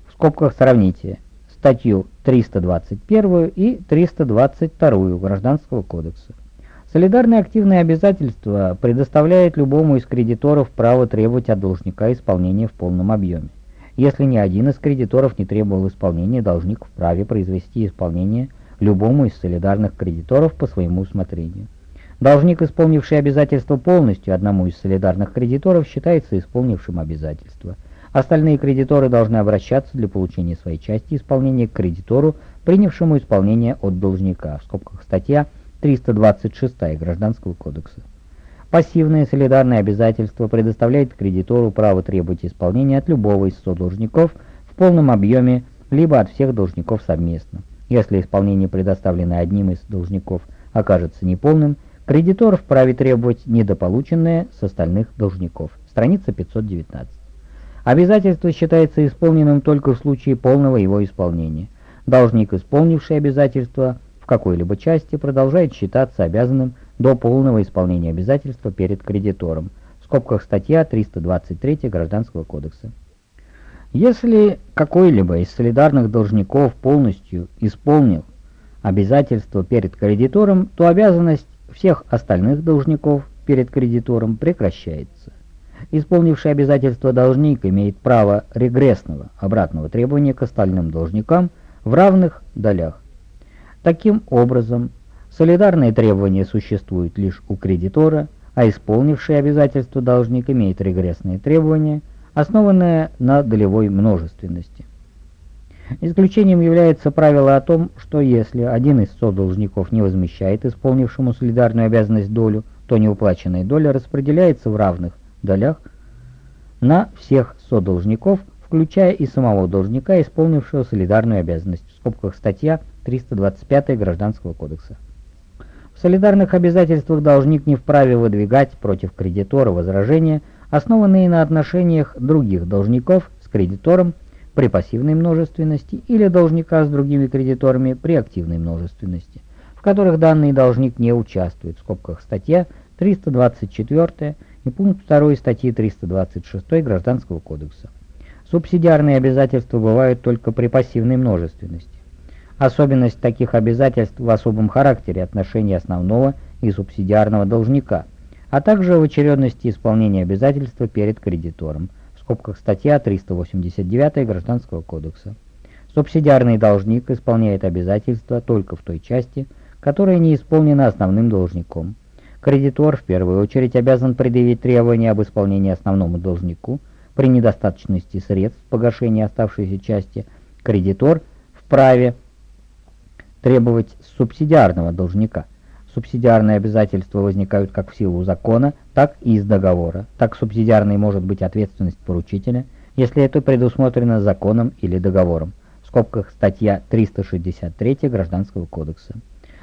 В скобках сравните статью 321 и 322 Гражданского кодекса. Солидарное активное обязательство предоставляет любому из кредиторов право требовать от должника исполнения в полном объеме. Если ни один из кредиторов не требовал исполнения, должник вправе произвести исполнение любому из солидарных кредиторов по своему усмотрению. Должник, исполнивший обязательство полностью одному из солидарных кредиторов, считается исполнившим обязательство – Остальные кредиторы должны обращаться для получения своей части исполнения к кредитору, принявшему исполнение от должника, в скобках статья 326 Гражданского кодекса. Пассивное солидарное обязательство предоставляет кредитору право требовать исполнения от любого из содолжников в полном объеме, либо от всех должников совместно. Если исполнение, предоставленное одним из должников, окажется неполным, кредитор вправе требовать недополученное с остальных должников. Страница 519. Обязательство считается исполненным только в случае полного его исполнения. Должник, исполнивший обязательство в какой-либо части, продолжает считаться обязанным до полного исполнения обязательства перед кредитором. В скобках статья 323 Гражданского кодекса. Если какой-либо из солидарных должников полностью исполнил обязательство перед кредитором, то обязанность всех остальных должников перед кредитором прекращается. Исполнивший обязательство должник имеет право регрессного обратного требования к остальным должникам в равных долях. Таким образом, солидарные требования существуют лишь у кредитора, а исполнивший обязательство должник имеет регрессные требования, основанные на долевой множественности. Исключением является правило о том, что если один из содолжников не возмещает исполнившему солидарную обязанность долю, то неуплаченная доля распределяется в равных долях на всех содолжников, включая и самого должника, исполнившего солидарную обязанность, в скобках статья 325 Гражданского кодекса. В солидарных обязательствах должник не вправе выдвигать против кредитора возражения, основанные на отношениях других должников с кредитором при пассивной множественности или должника с другими кредиторами при активной множественности, в которых данный должник не участвует, в скобках статья 324 и пункт 2 статьи 326 Гражданского кодекса. Субсидиарные обязательства бывают только при пассивной множественности. Особенность таких обязательств в особом характере отношений основного и субсидиарного должника, а также в очередности исполнения обязательства перед кредитором, в скобках статья 389 Гражданского кодекса. Субсидиарный должник исполняет обязательства только в той части, которая не исполнена основным должником. Кредитор в первую очередь обязан предъявить требования об исполнении основному должнику. При недостаточности средств погашения оставшейся части кредитор вправе требовать субсидиарного должника. Субсидиарные обязательства возникают как в силу закона, так и из договора. Так субсидиарной может быть ответственность поручителя, если это предусмотрено законом или договором. В скобках статья 363 Гражданского кодекса.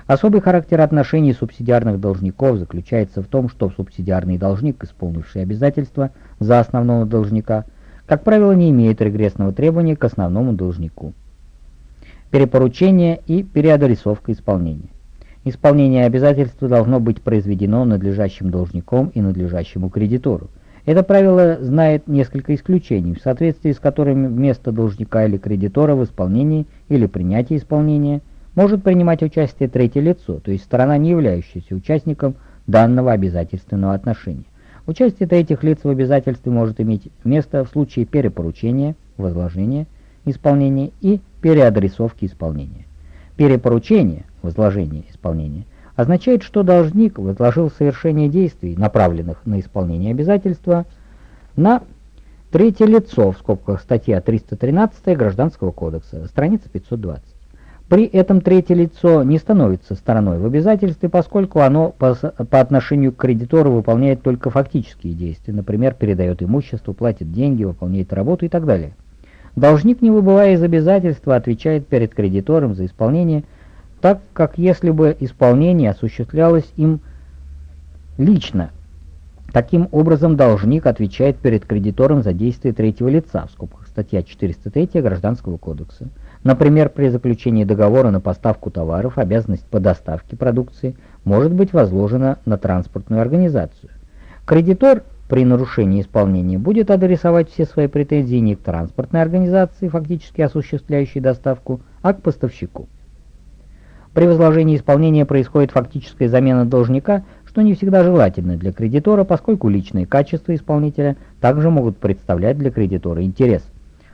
Особый характер отношений субсидиарных должников заключается в том, что субсидиарный должник, исполнивший обязательства за основного должника, как правило, не имеет регрессного требования к основному должнику. Перепоручение и переадресовка исполнения. Исполнение обязательства должно быть произведено надлежащим должником и надлежащему кредитору. Это правило знает несколько исключений, в соответствии с которыми вместо должника или кредитора в исполнении или принятии исполнения – может принимать участие третье лицо, то есть сторона, не являющаяся участником данного обязательственного отношения. Участие третьих лиц в обязательстве может иметь место в случае перепоручения, возложения исполнения и переадресовки исполнения. Перепоручение, возложение исполнения означает, что должник возложил совершение действий, направленных на исполнение обязательства, на Третье лицо, в скобках статья 313 Гражданского кодекса, страница 520. При этом третье лицо не становится стороной в обязательстве, поскольку оно по, по отношению к кредитору выполняет только фактические действия, например, передает имущество, платит деньги, выполняет работу и так далее. Должник, не выбывая из обязательства, отвечает перед кредитором за исполнение, так как если бы исполнение осуществлялось им лично. Таким образом, должник отвечает перед кредитором за действия третьего лица, в скобках статья 403 Гражданского кодекса. Например, при заключении договора на поставку товаров обязанность по доставке продукции может быть возложена на транспортную организацию. Кредитор при нарушении исполнения будет адресовать все свои претензии не к транспортной организации, фактически осуществляющей доставку, а к поставщику. При возложении исполнения происходит фактическая замена должника, что не всегда желательно для кредитора, поскольку личные качества исполнителя также могут представлять для кредитора интерес –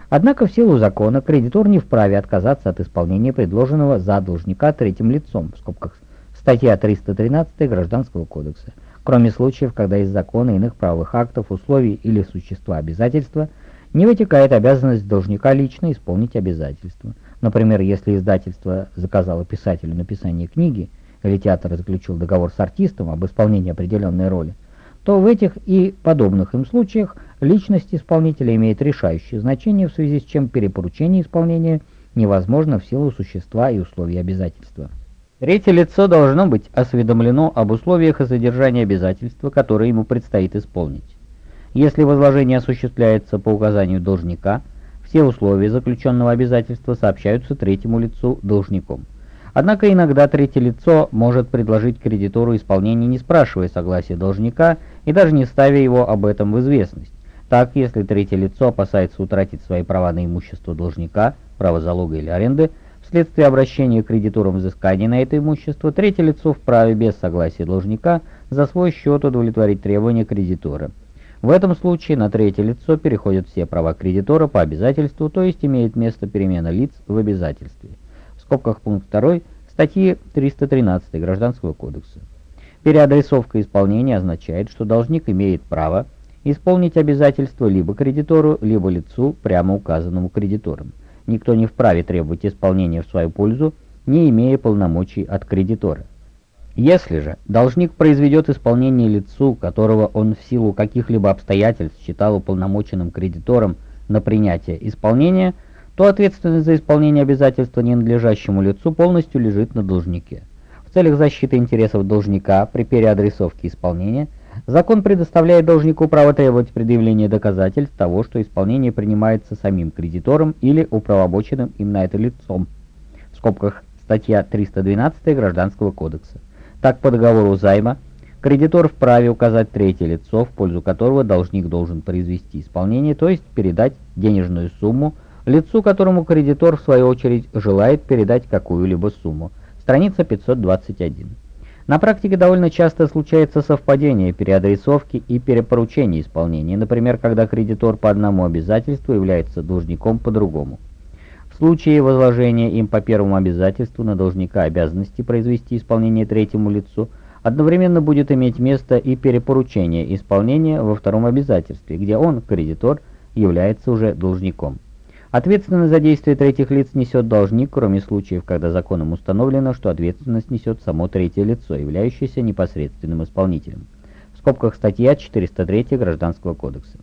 Однако в силу закона кредитор не вправе отказаться от исполнения предложенного за должника третьим лицом, в скобках статья 313 Гражданского кодекса, кроме случаев, когда из закона, иных правовых актов, условий или существа обязательства не вытекает обязанность должника лично исполнить обязательства. Например, если издательство заказало писателю написание книги, или театр заключил договор с артистом об исполнении определенной роли, то в этих и подобных им случаях личность исполнителя имеет решающее значение, в связи с чем перепоручение исполнения невозможно в силу существа и условий обязательства. Третье лицо должно быть осведомлено об условиях и содержании обязательства, которые ему предстоит исполнить. Если возложение осуществляется по указанию должника, все условия заключенного обязательства сообщаются третьему лицу должником. Однако иногда третье лицо может предложить кредитору исполнение, не спрашивая согласия должника и даже не ставя его об этом в известность. Так, если третье лицо опасается утратить свои права на имущество должника, право залога или аренды, вследствие обращения к кредиторам взыскания на это имущество, третье лицо вправе без согласия должника за свой счет удовлетворить требования кредитора. В этом случае на третье лицо переходят все права кредитора по обязательству, то есть имеет место перемена лиц в обязательстве скобках пункт 2 статьи 313 Гражданского кодекса. Переадресовка исполнения означает, что должник имеет право исполнить обязательство либо кредитору, либо лицу, прямо указанному кредитором. Никто не вправе требовать исполнения в свою пользу, не имея полномочий от кредитора. Если же должник произведет исполнение лицу, которого он в силу каких-либо обстоятельств считал уполномоченным кредитором на принятие исполнения – то ответственность за исполнение обязательства ненадлежащему лицу полностью лежит на должнике. В целях защиты интересов должника при переадресовке исполнения закон предоставляет должнику право требовать предъявления доказательств того, что исполнение принимается самим кредитором или управобоченным им на это лицом. В скобках статья 312 Гражданского кодекса. Так, по договору займа кредитор вправе указать третье лицо, в пользу которого должник должен произвести исполнение, то есть передать денежную сумму, лицу, которому кредитор в свою очередь желает передать какую-либо сумму. Страница 521. На практике довольно часто случается совпадение переадресовки и перепоручения исполнения, например, когда кредитор по одному обязательству является должником по другому. В случае возложения им по первому обязательству на должника обязанности произвести исполнение третьему лицу, одновременно будет иметь место и перепоручение исполнения во втором обязательстве, где он, кредитор, является уже должником. Ответственность за действия третьих лиц несет должник, кроме случаев, когда законом установлено, что ответственность несет само третье лицо, являющееся непосредственным исполнителем. В скобках статья 403 Гражданского кодекса.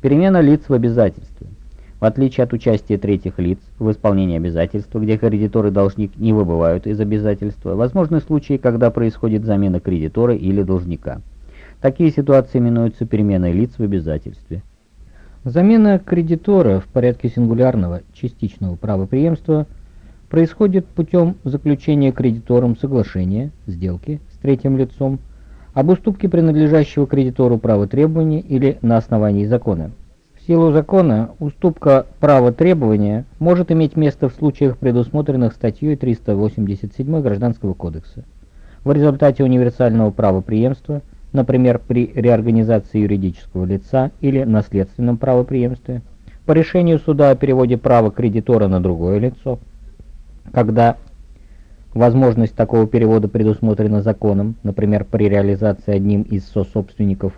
Перемена лиц в обязательстве. В отличие от участия третьих лиц в исполнении обязательства, где кредитор и должник не выбывают из обязательства, возможны случаи, когда происходит замена кредитора или должника. Такие ситуации именуются переменой лиц в обязательстве. Замена кредитора в порядке сингулярного частичного правопреемства происходит путем заключения кредитором соглашения, сделки с третьим лицом, об уступке принадлежащего кредитору права требования или на основании закона. В силу закона уступка права требования может иметь место в случаях, предусмотренных статьей 387 Гражданского кодекса. В результате универсального правопреемства – например, при реорганизации юридического лица или наследственном правопреемстве, по решению суда о переводе права кредитора на другое лицо, когда возможность такого перевода предусмотрена законом, например, при реализации одним из сособственников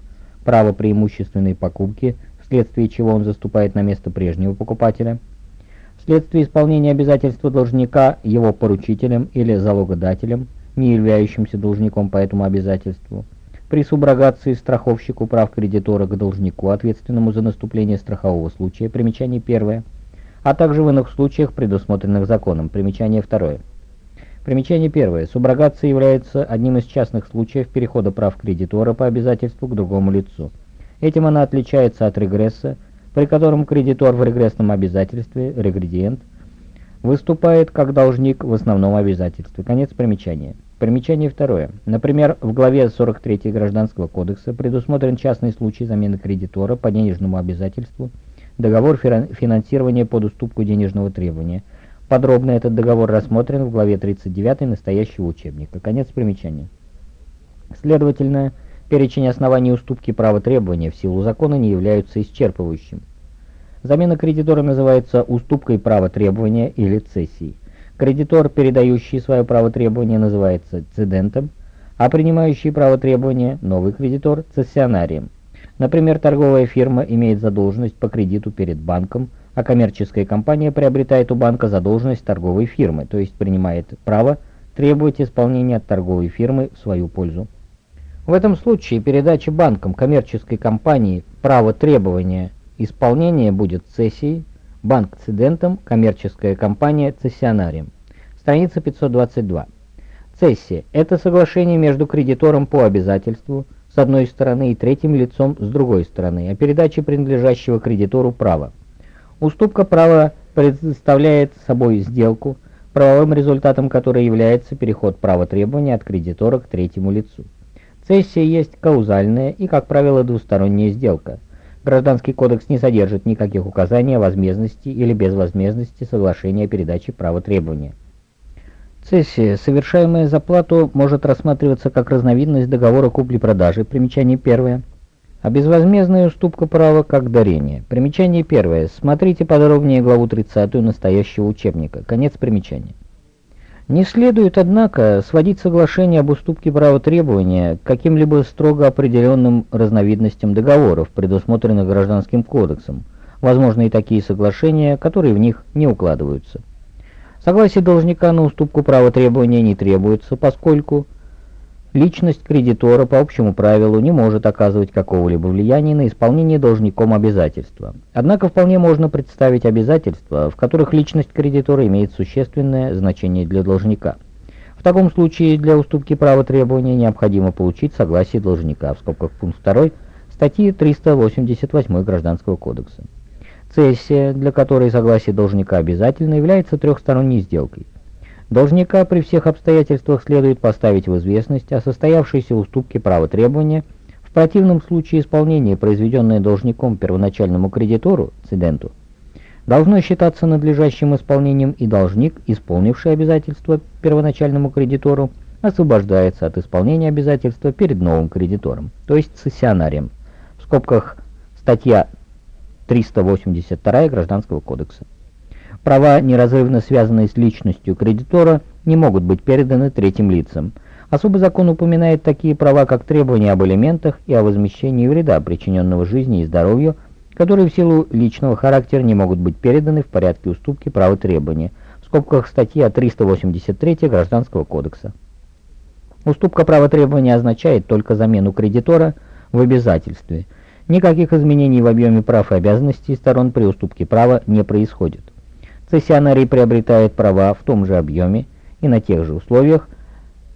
права преимущественной покупки вследствие чего он заступает на место прежнего покупателя, вследствие исполнения обязательства должника его поручителем или залогодателем, не являющимся должником по этому обязательству, при суброгации страховщику прав кредитора к должнику, ответственному за наступление страхового случая, примечание первое, а также в иных случаях, предусмотренных законом, примечание второе. Примечание первое. Суброгация является одним из частных случаев перехода прав кредитора по обязательству к другому лицу. Этим она отличается от регресса, при котором кредитор в регрессном обязательстве, регредиент, выступает как должник в основном обязательстве. Конец примечания. Примечание второе. Например, в главе 43 Гражданского кодекса предусмотрен частный случай замены кредитора по денежному обязательству, договор финансирования под уступку денежного требования – Подробно этот договор рассмотрен в главе 39 настоящего учебника. Конец примечания. Следовательно, перечень оснований уступки права требования в силу закона не являются исчерпывающим. Замена кредитора называется уступкой права требования или цессией. Кредитор, передающий свое право требования, называется цедентом, а принимающий право требования, новый кредитор, цессионарием. Например, торговая фирма имеет задолженность по кредиту перед банком, а коммерческая компания приобретает у банка задолженность торговой фирмы, то есть принимает право требовать исполнения от торговой фирмы в свою пользу. В этом случае передача банкам коммерческой компании права требования исполнения будет цессией, банк цедентом, коммерческая компания цессионарием. Страница 522. Цессия – это соглашение между кредитором по обязательству с одной стороны и третьим лицом с другой стороны о передаче принадлежащего кредитору права. Уступка права представляет собой сделку, правовым результатом которой является переход права требования от кредитора к третьему лицу. Цессия есть каузальная и, как правило, двусторонняя сделка. Гражданский кодекс не содержит никаких указаний о возмездности или безвозмездности соглашения о передаче права требования. Цессия, совершаемая за плату, может рассматриваться как разновидность договора купли-продажи. Примечание первое – а безвозмездная уступка права как дарение. Примечание первое. Смотрите подробнее главу 30 настоящего учебника. Конец примечания. Не следует, однако, сводить соглашение об уступке права требования к каким-либо строго определенным разновидностям договоров, предусмотренных Гражданским кодексом. Возможно и такие соглашения, которые в них не укладываются. Согласие должника на уступку права требования не требуется, поскольку Личность кредитора по общему правилу не может оказывать какого-либо влияния на исполнение должником обязательства. Однако вполне можно представить обязательства, в которых личность кредитора имеет существенное значение для должника. В таком случае для уступки права требования необходимо получить согласие должника, в скобках пункт 2 статьи 388 Гражданского кодекса. Цессия, для которой согласие должника обязательно, является трехсторонней сделкой – Должника при всех обстоятельствах следует поставить в известность о состоявшейся уступке права требования, в противном случае исполнение, произведенное должником первоначальному кредитору, цеденту, должно считаться надлежащим исполнением и должник, исполнивший обязательство первоначальному кредитору, освобождается от исполнения обязательства перед новым кредитором, то есть цессионарием, в скобках статья 382 Гражданского кодекса. Права, неразрывно связанные с личностью кредитора, не могут быть переданы третьим лицам. Особый закон упоминает такие права, как требования об элементах и о возмещении вреда, причиненного жизни и здоровью, которые в силу личного характера не могут быть переданы в порядке уступки права требования, в скобках статья 383 Гражданского кодекса. Уступка права требования означает только замену кредитора в обязательстве. Никаких изменений в объеме прав и обязанностей сторон при уступке права не происходит. Цессионарий приобретает права в том же объеме и на тех же условиях,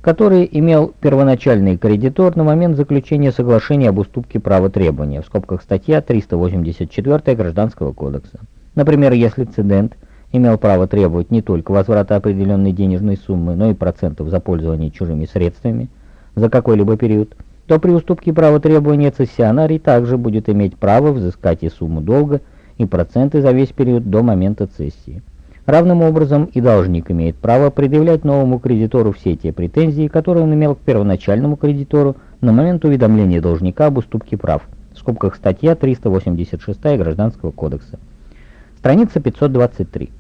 которые имел первоначальный кредитор на момент заключения соглашения об уступке права требования, в скобках статья 384 Гражданского кодекса. Например, если цедент имел право требовать не только возврата определенной денежной суммы, но и процентов за пользование чужими средствами за какой-либо период, то при уступке права требования цессионарий также будет иметь право взыскать и сумму долга, и проценты за весь период до момента цессии. Равным образом и должник имеет право предъявлять новому кредитору все те претензии, которые он имел к первоначальному кредитору на момент уведомления должника об уступке прав. В скобках статья 386 Гражданского кодекса. Страница 523.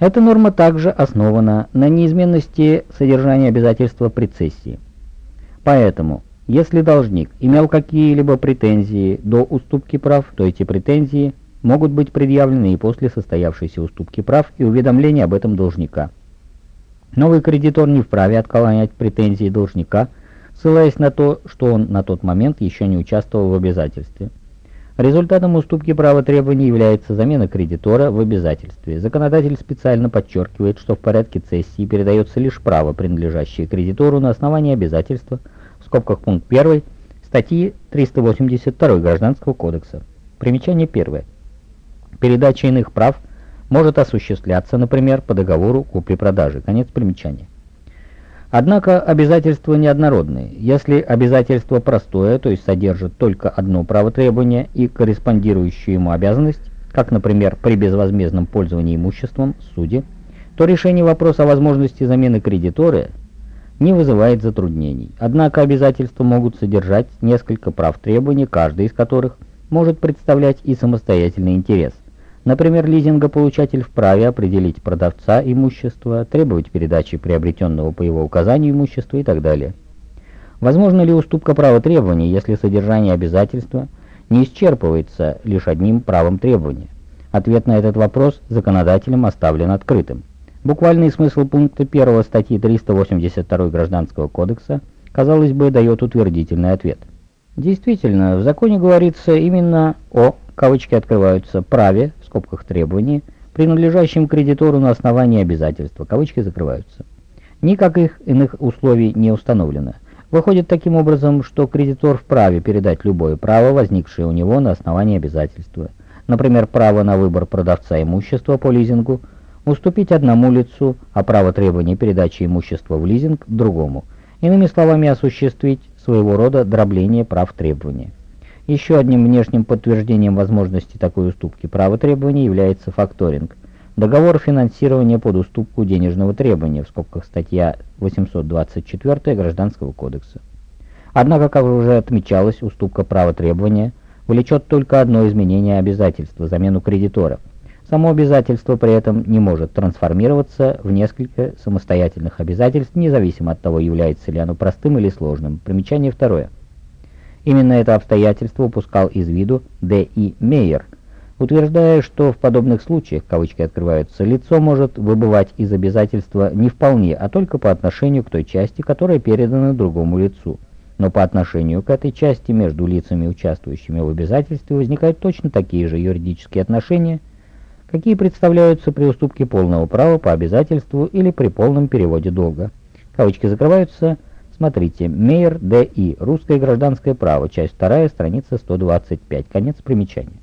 Эта норма также основана на неизменности содержания обязательства при цессии. Поэтому Если должник имел какие-либо претензии до уступки прав, то эти претензии могут быть предъявлены и после состоявшейся уступки прав и уведомления об этом должника. Новый кредитор не вправе отклонять претензии должника, ссылаясь на то, что он на тот момент еще не участвовал в обязательстве. Результатом уступки права требований является замена кредитора в обязательстве. Законодатель специально подчеркивает, что в порядке цессии передается лишь право, принадлежащее кредитору на основании обязательства, скобках пункт 1 статьи 382 Гражданского кодекса. Примечание первое. Передача иных прав может осуществляться, например, по договору купли-продажи. Конец примечания. Однако обязательства неоднородные. Если обязательство простое, то есть содержит только одно право требования и корреспондирующую ему обязанность, как, например, при безвозмездном пользовании имуществом суде, то решение вопроса о возможности замены кредитора не вызывает затруднений. Однако обязательства могут содержать несколько прав требований, каждый из которых может представлять и самостоятельный интерес – Например, лизингополучатель вправе определить продавца имущества, требовать передачи приобретенного по его указанию имущества и так далее. Возможно ли уступка права требований, если содержание обязательства не исчерпывается лишь одним правом требования? Ответ на этот вопрос законодателем оставлен открытым. Буквальный смысл пункта 1 статьи 382 Гражданского кодекса, казалось бы, дает утвердительный ответ. Действительно, в законе говорится именно о, кавычки открываются, праве скобках требований, принадлежащим кредитору на основании обязательства, кавычки закрываются. Никаких иных условий не установлено. Выходит таким образом, что кредитор вправе передать любое право, возникшее у него на основании обязательства. Например, право на выбор продавца имущества по лизингу, уступить одному лицу, а право требования передачи имущества в лизинг другому. Иными словами, осуществить своего рода дробление прав требования. Еще одним внешним подтверждением возможности такой уступки права требования является факторинг. Договор финансирования под уступку денежного требования, в скобках статья 824 Гражданского кодекса. Однако, как уже отмечалось, уступка права требования влечет только одно изменение обязательства – замену кредитора. Само обязательство при этом не может трансформироваться в несколько самостоятельных обязательств, независимо от того, является ли оно простым или сложным. Примечание второе. Именно это обстоятельство упускал из виду Д. И. Мейер, утверждая, что в подобных случаях, кавычки открываются, лицо может выбывать из обязательства не вполне, а только по отношению к той части, которая передана другому лицу. Но по отношению к этой части между лицами, участвующими в обязательстве, возникают точно такие же юридические отношения, какие представляются при уступке полного права по обязательству или при полном переводе долга. Кавычки закрываются Смотрите, Мейер Д.И. Русское гражданское право. Часть 2, страница 125. Конец примечания.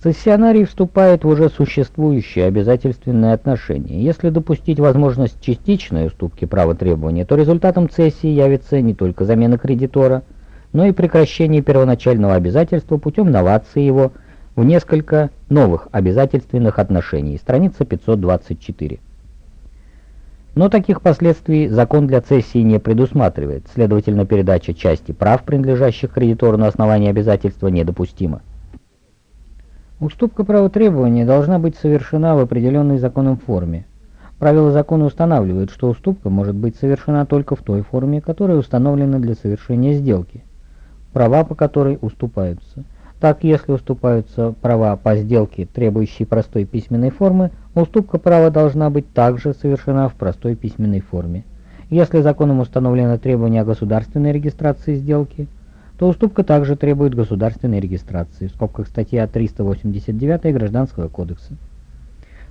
Цессионарий вступает в уже существующие обязательственные отношения. Если допустить возможность частичной уступки права требования, то результатом цессии явится не только замена кредитора, но и прекращение первоначального обязательства путем новации его в несколько новых обязательственных отношений. Страница 524. Но таких последствий закон для цессии не предусматривает, следовательно, передача части прав, принадлежащих кредитору на основании обязательства, недопустима. Уступка права требования должна быть совершена в определенной законом форме. Правила закона устанавливают, что уступка может быть совершена только в той форме, которая установлена для совершения сделки, права по которой уступаются – так, если уступаются права по сделке, требующей простой письменной формы, уступка права должна быть также совершена в простой письменной форме. Если законом установлено требование о государственной регистрации сделки, то уступка также требует государственной регистрации, в скобках статья 389 Гражданского кодекса.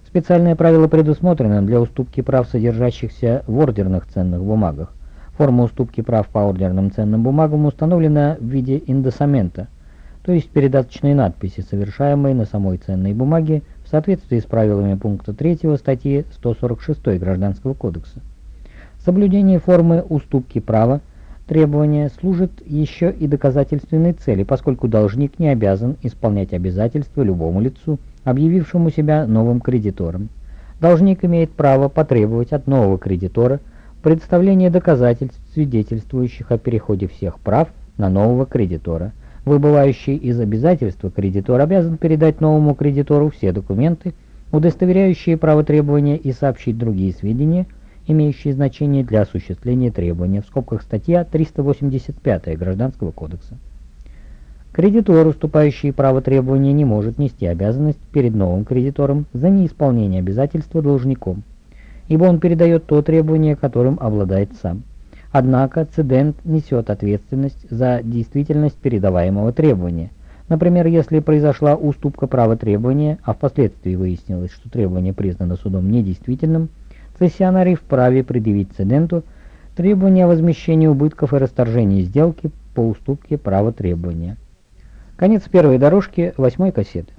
Специальное правило предусмотрено для уступки прав, содержащихся в ордерных ценных бумагах. Форма уступки прав по ордерным ценным бумагам установлена в виде индосамента – то есть передаточные надписи, совершаемые на самой ценной бумаге в соответствии с правилами пункта 3 статьи 146 Гражданского кодекса. Соблюдение формы уступки права требования служит еще и доказательственной цели, поскольку должник не обязан исполнять обязательства любому лицу, объявившему себя новым кредитором. Должник имеет право потребовать от нового кредитора представления доказательств, свидетельствующих о переходе всех прав на нового кредитора – Выбывающий из обязательства кредитор обязан передать новому кредитору все документы, удостоверяющие право требования и сообщить другие сведения, имеющие значение для осуществления требования, в скобках статья 385 Гражданского кодекса. Кредитор, уступающий право требования, не может нести обязанность перед новым кредитором за неисполнение обязательства должником, ибо он передает то требование, которым обладает сам. Однако цедент несет ответственность за действительность передаваемого требования. Например, если произошла уступка права требования, а впоследствии выяснилось, что требование признано судом недействительным, цессионарий вправе предъявить цеденту требования о возмещении убытков и расторжении сделки по уступке права требования. Конец первой дорожки восьмой кассеты.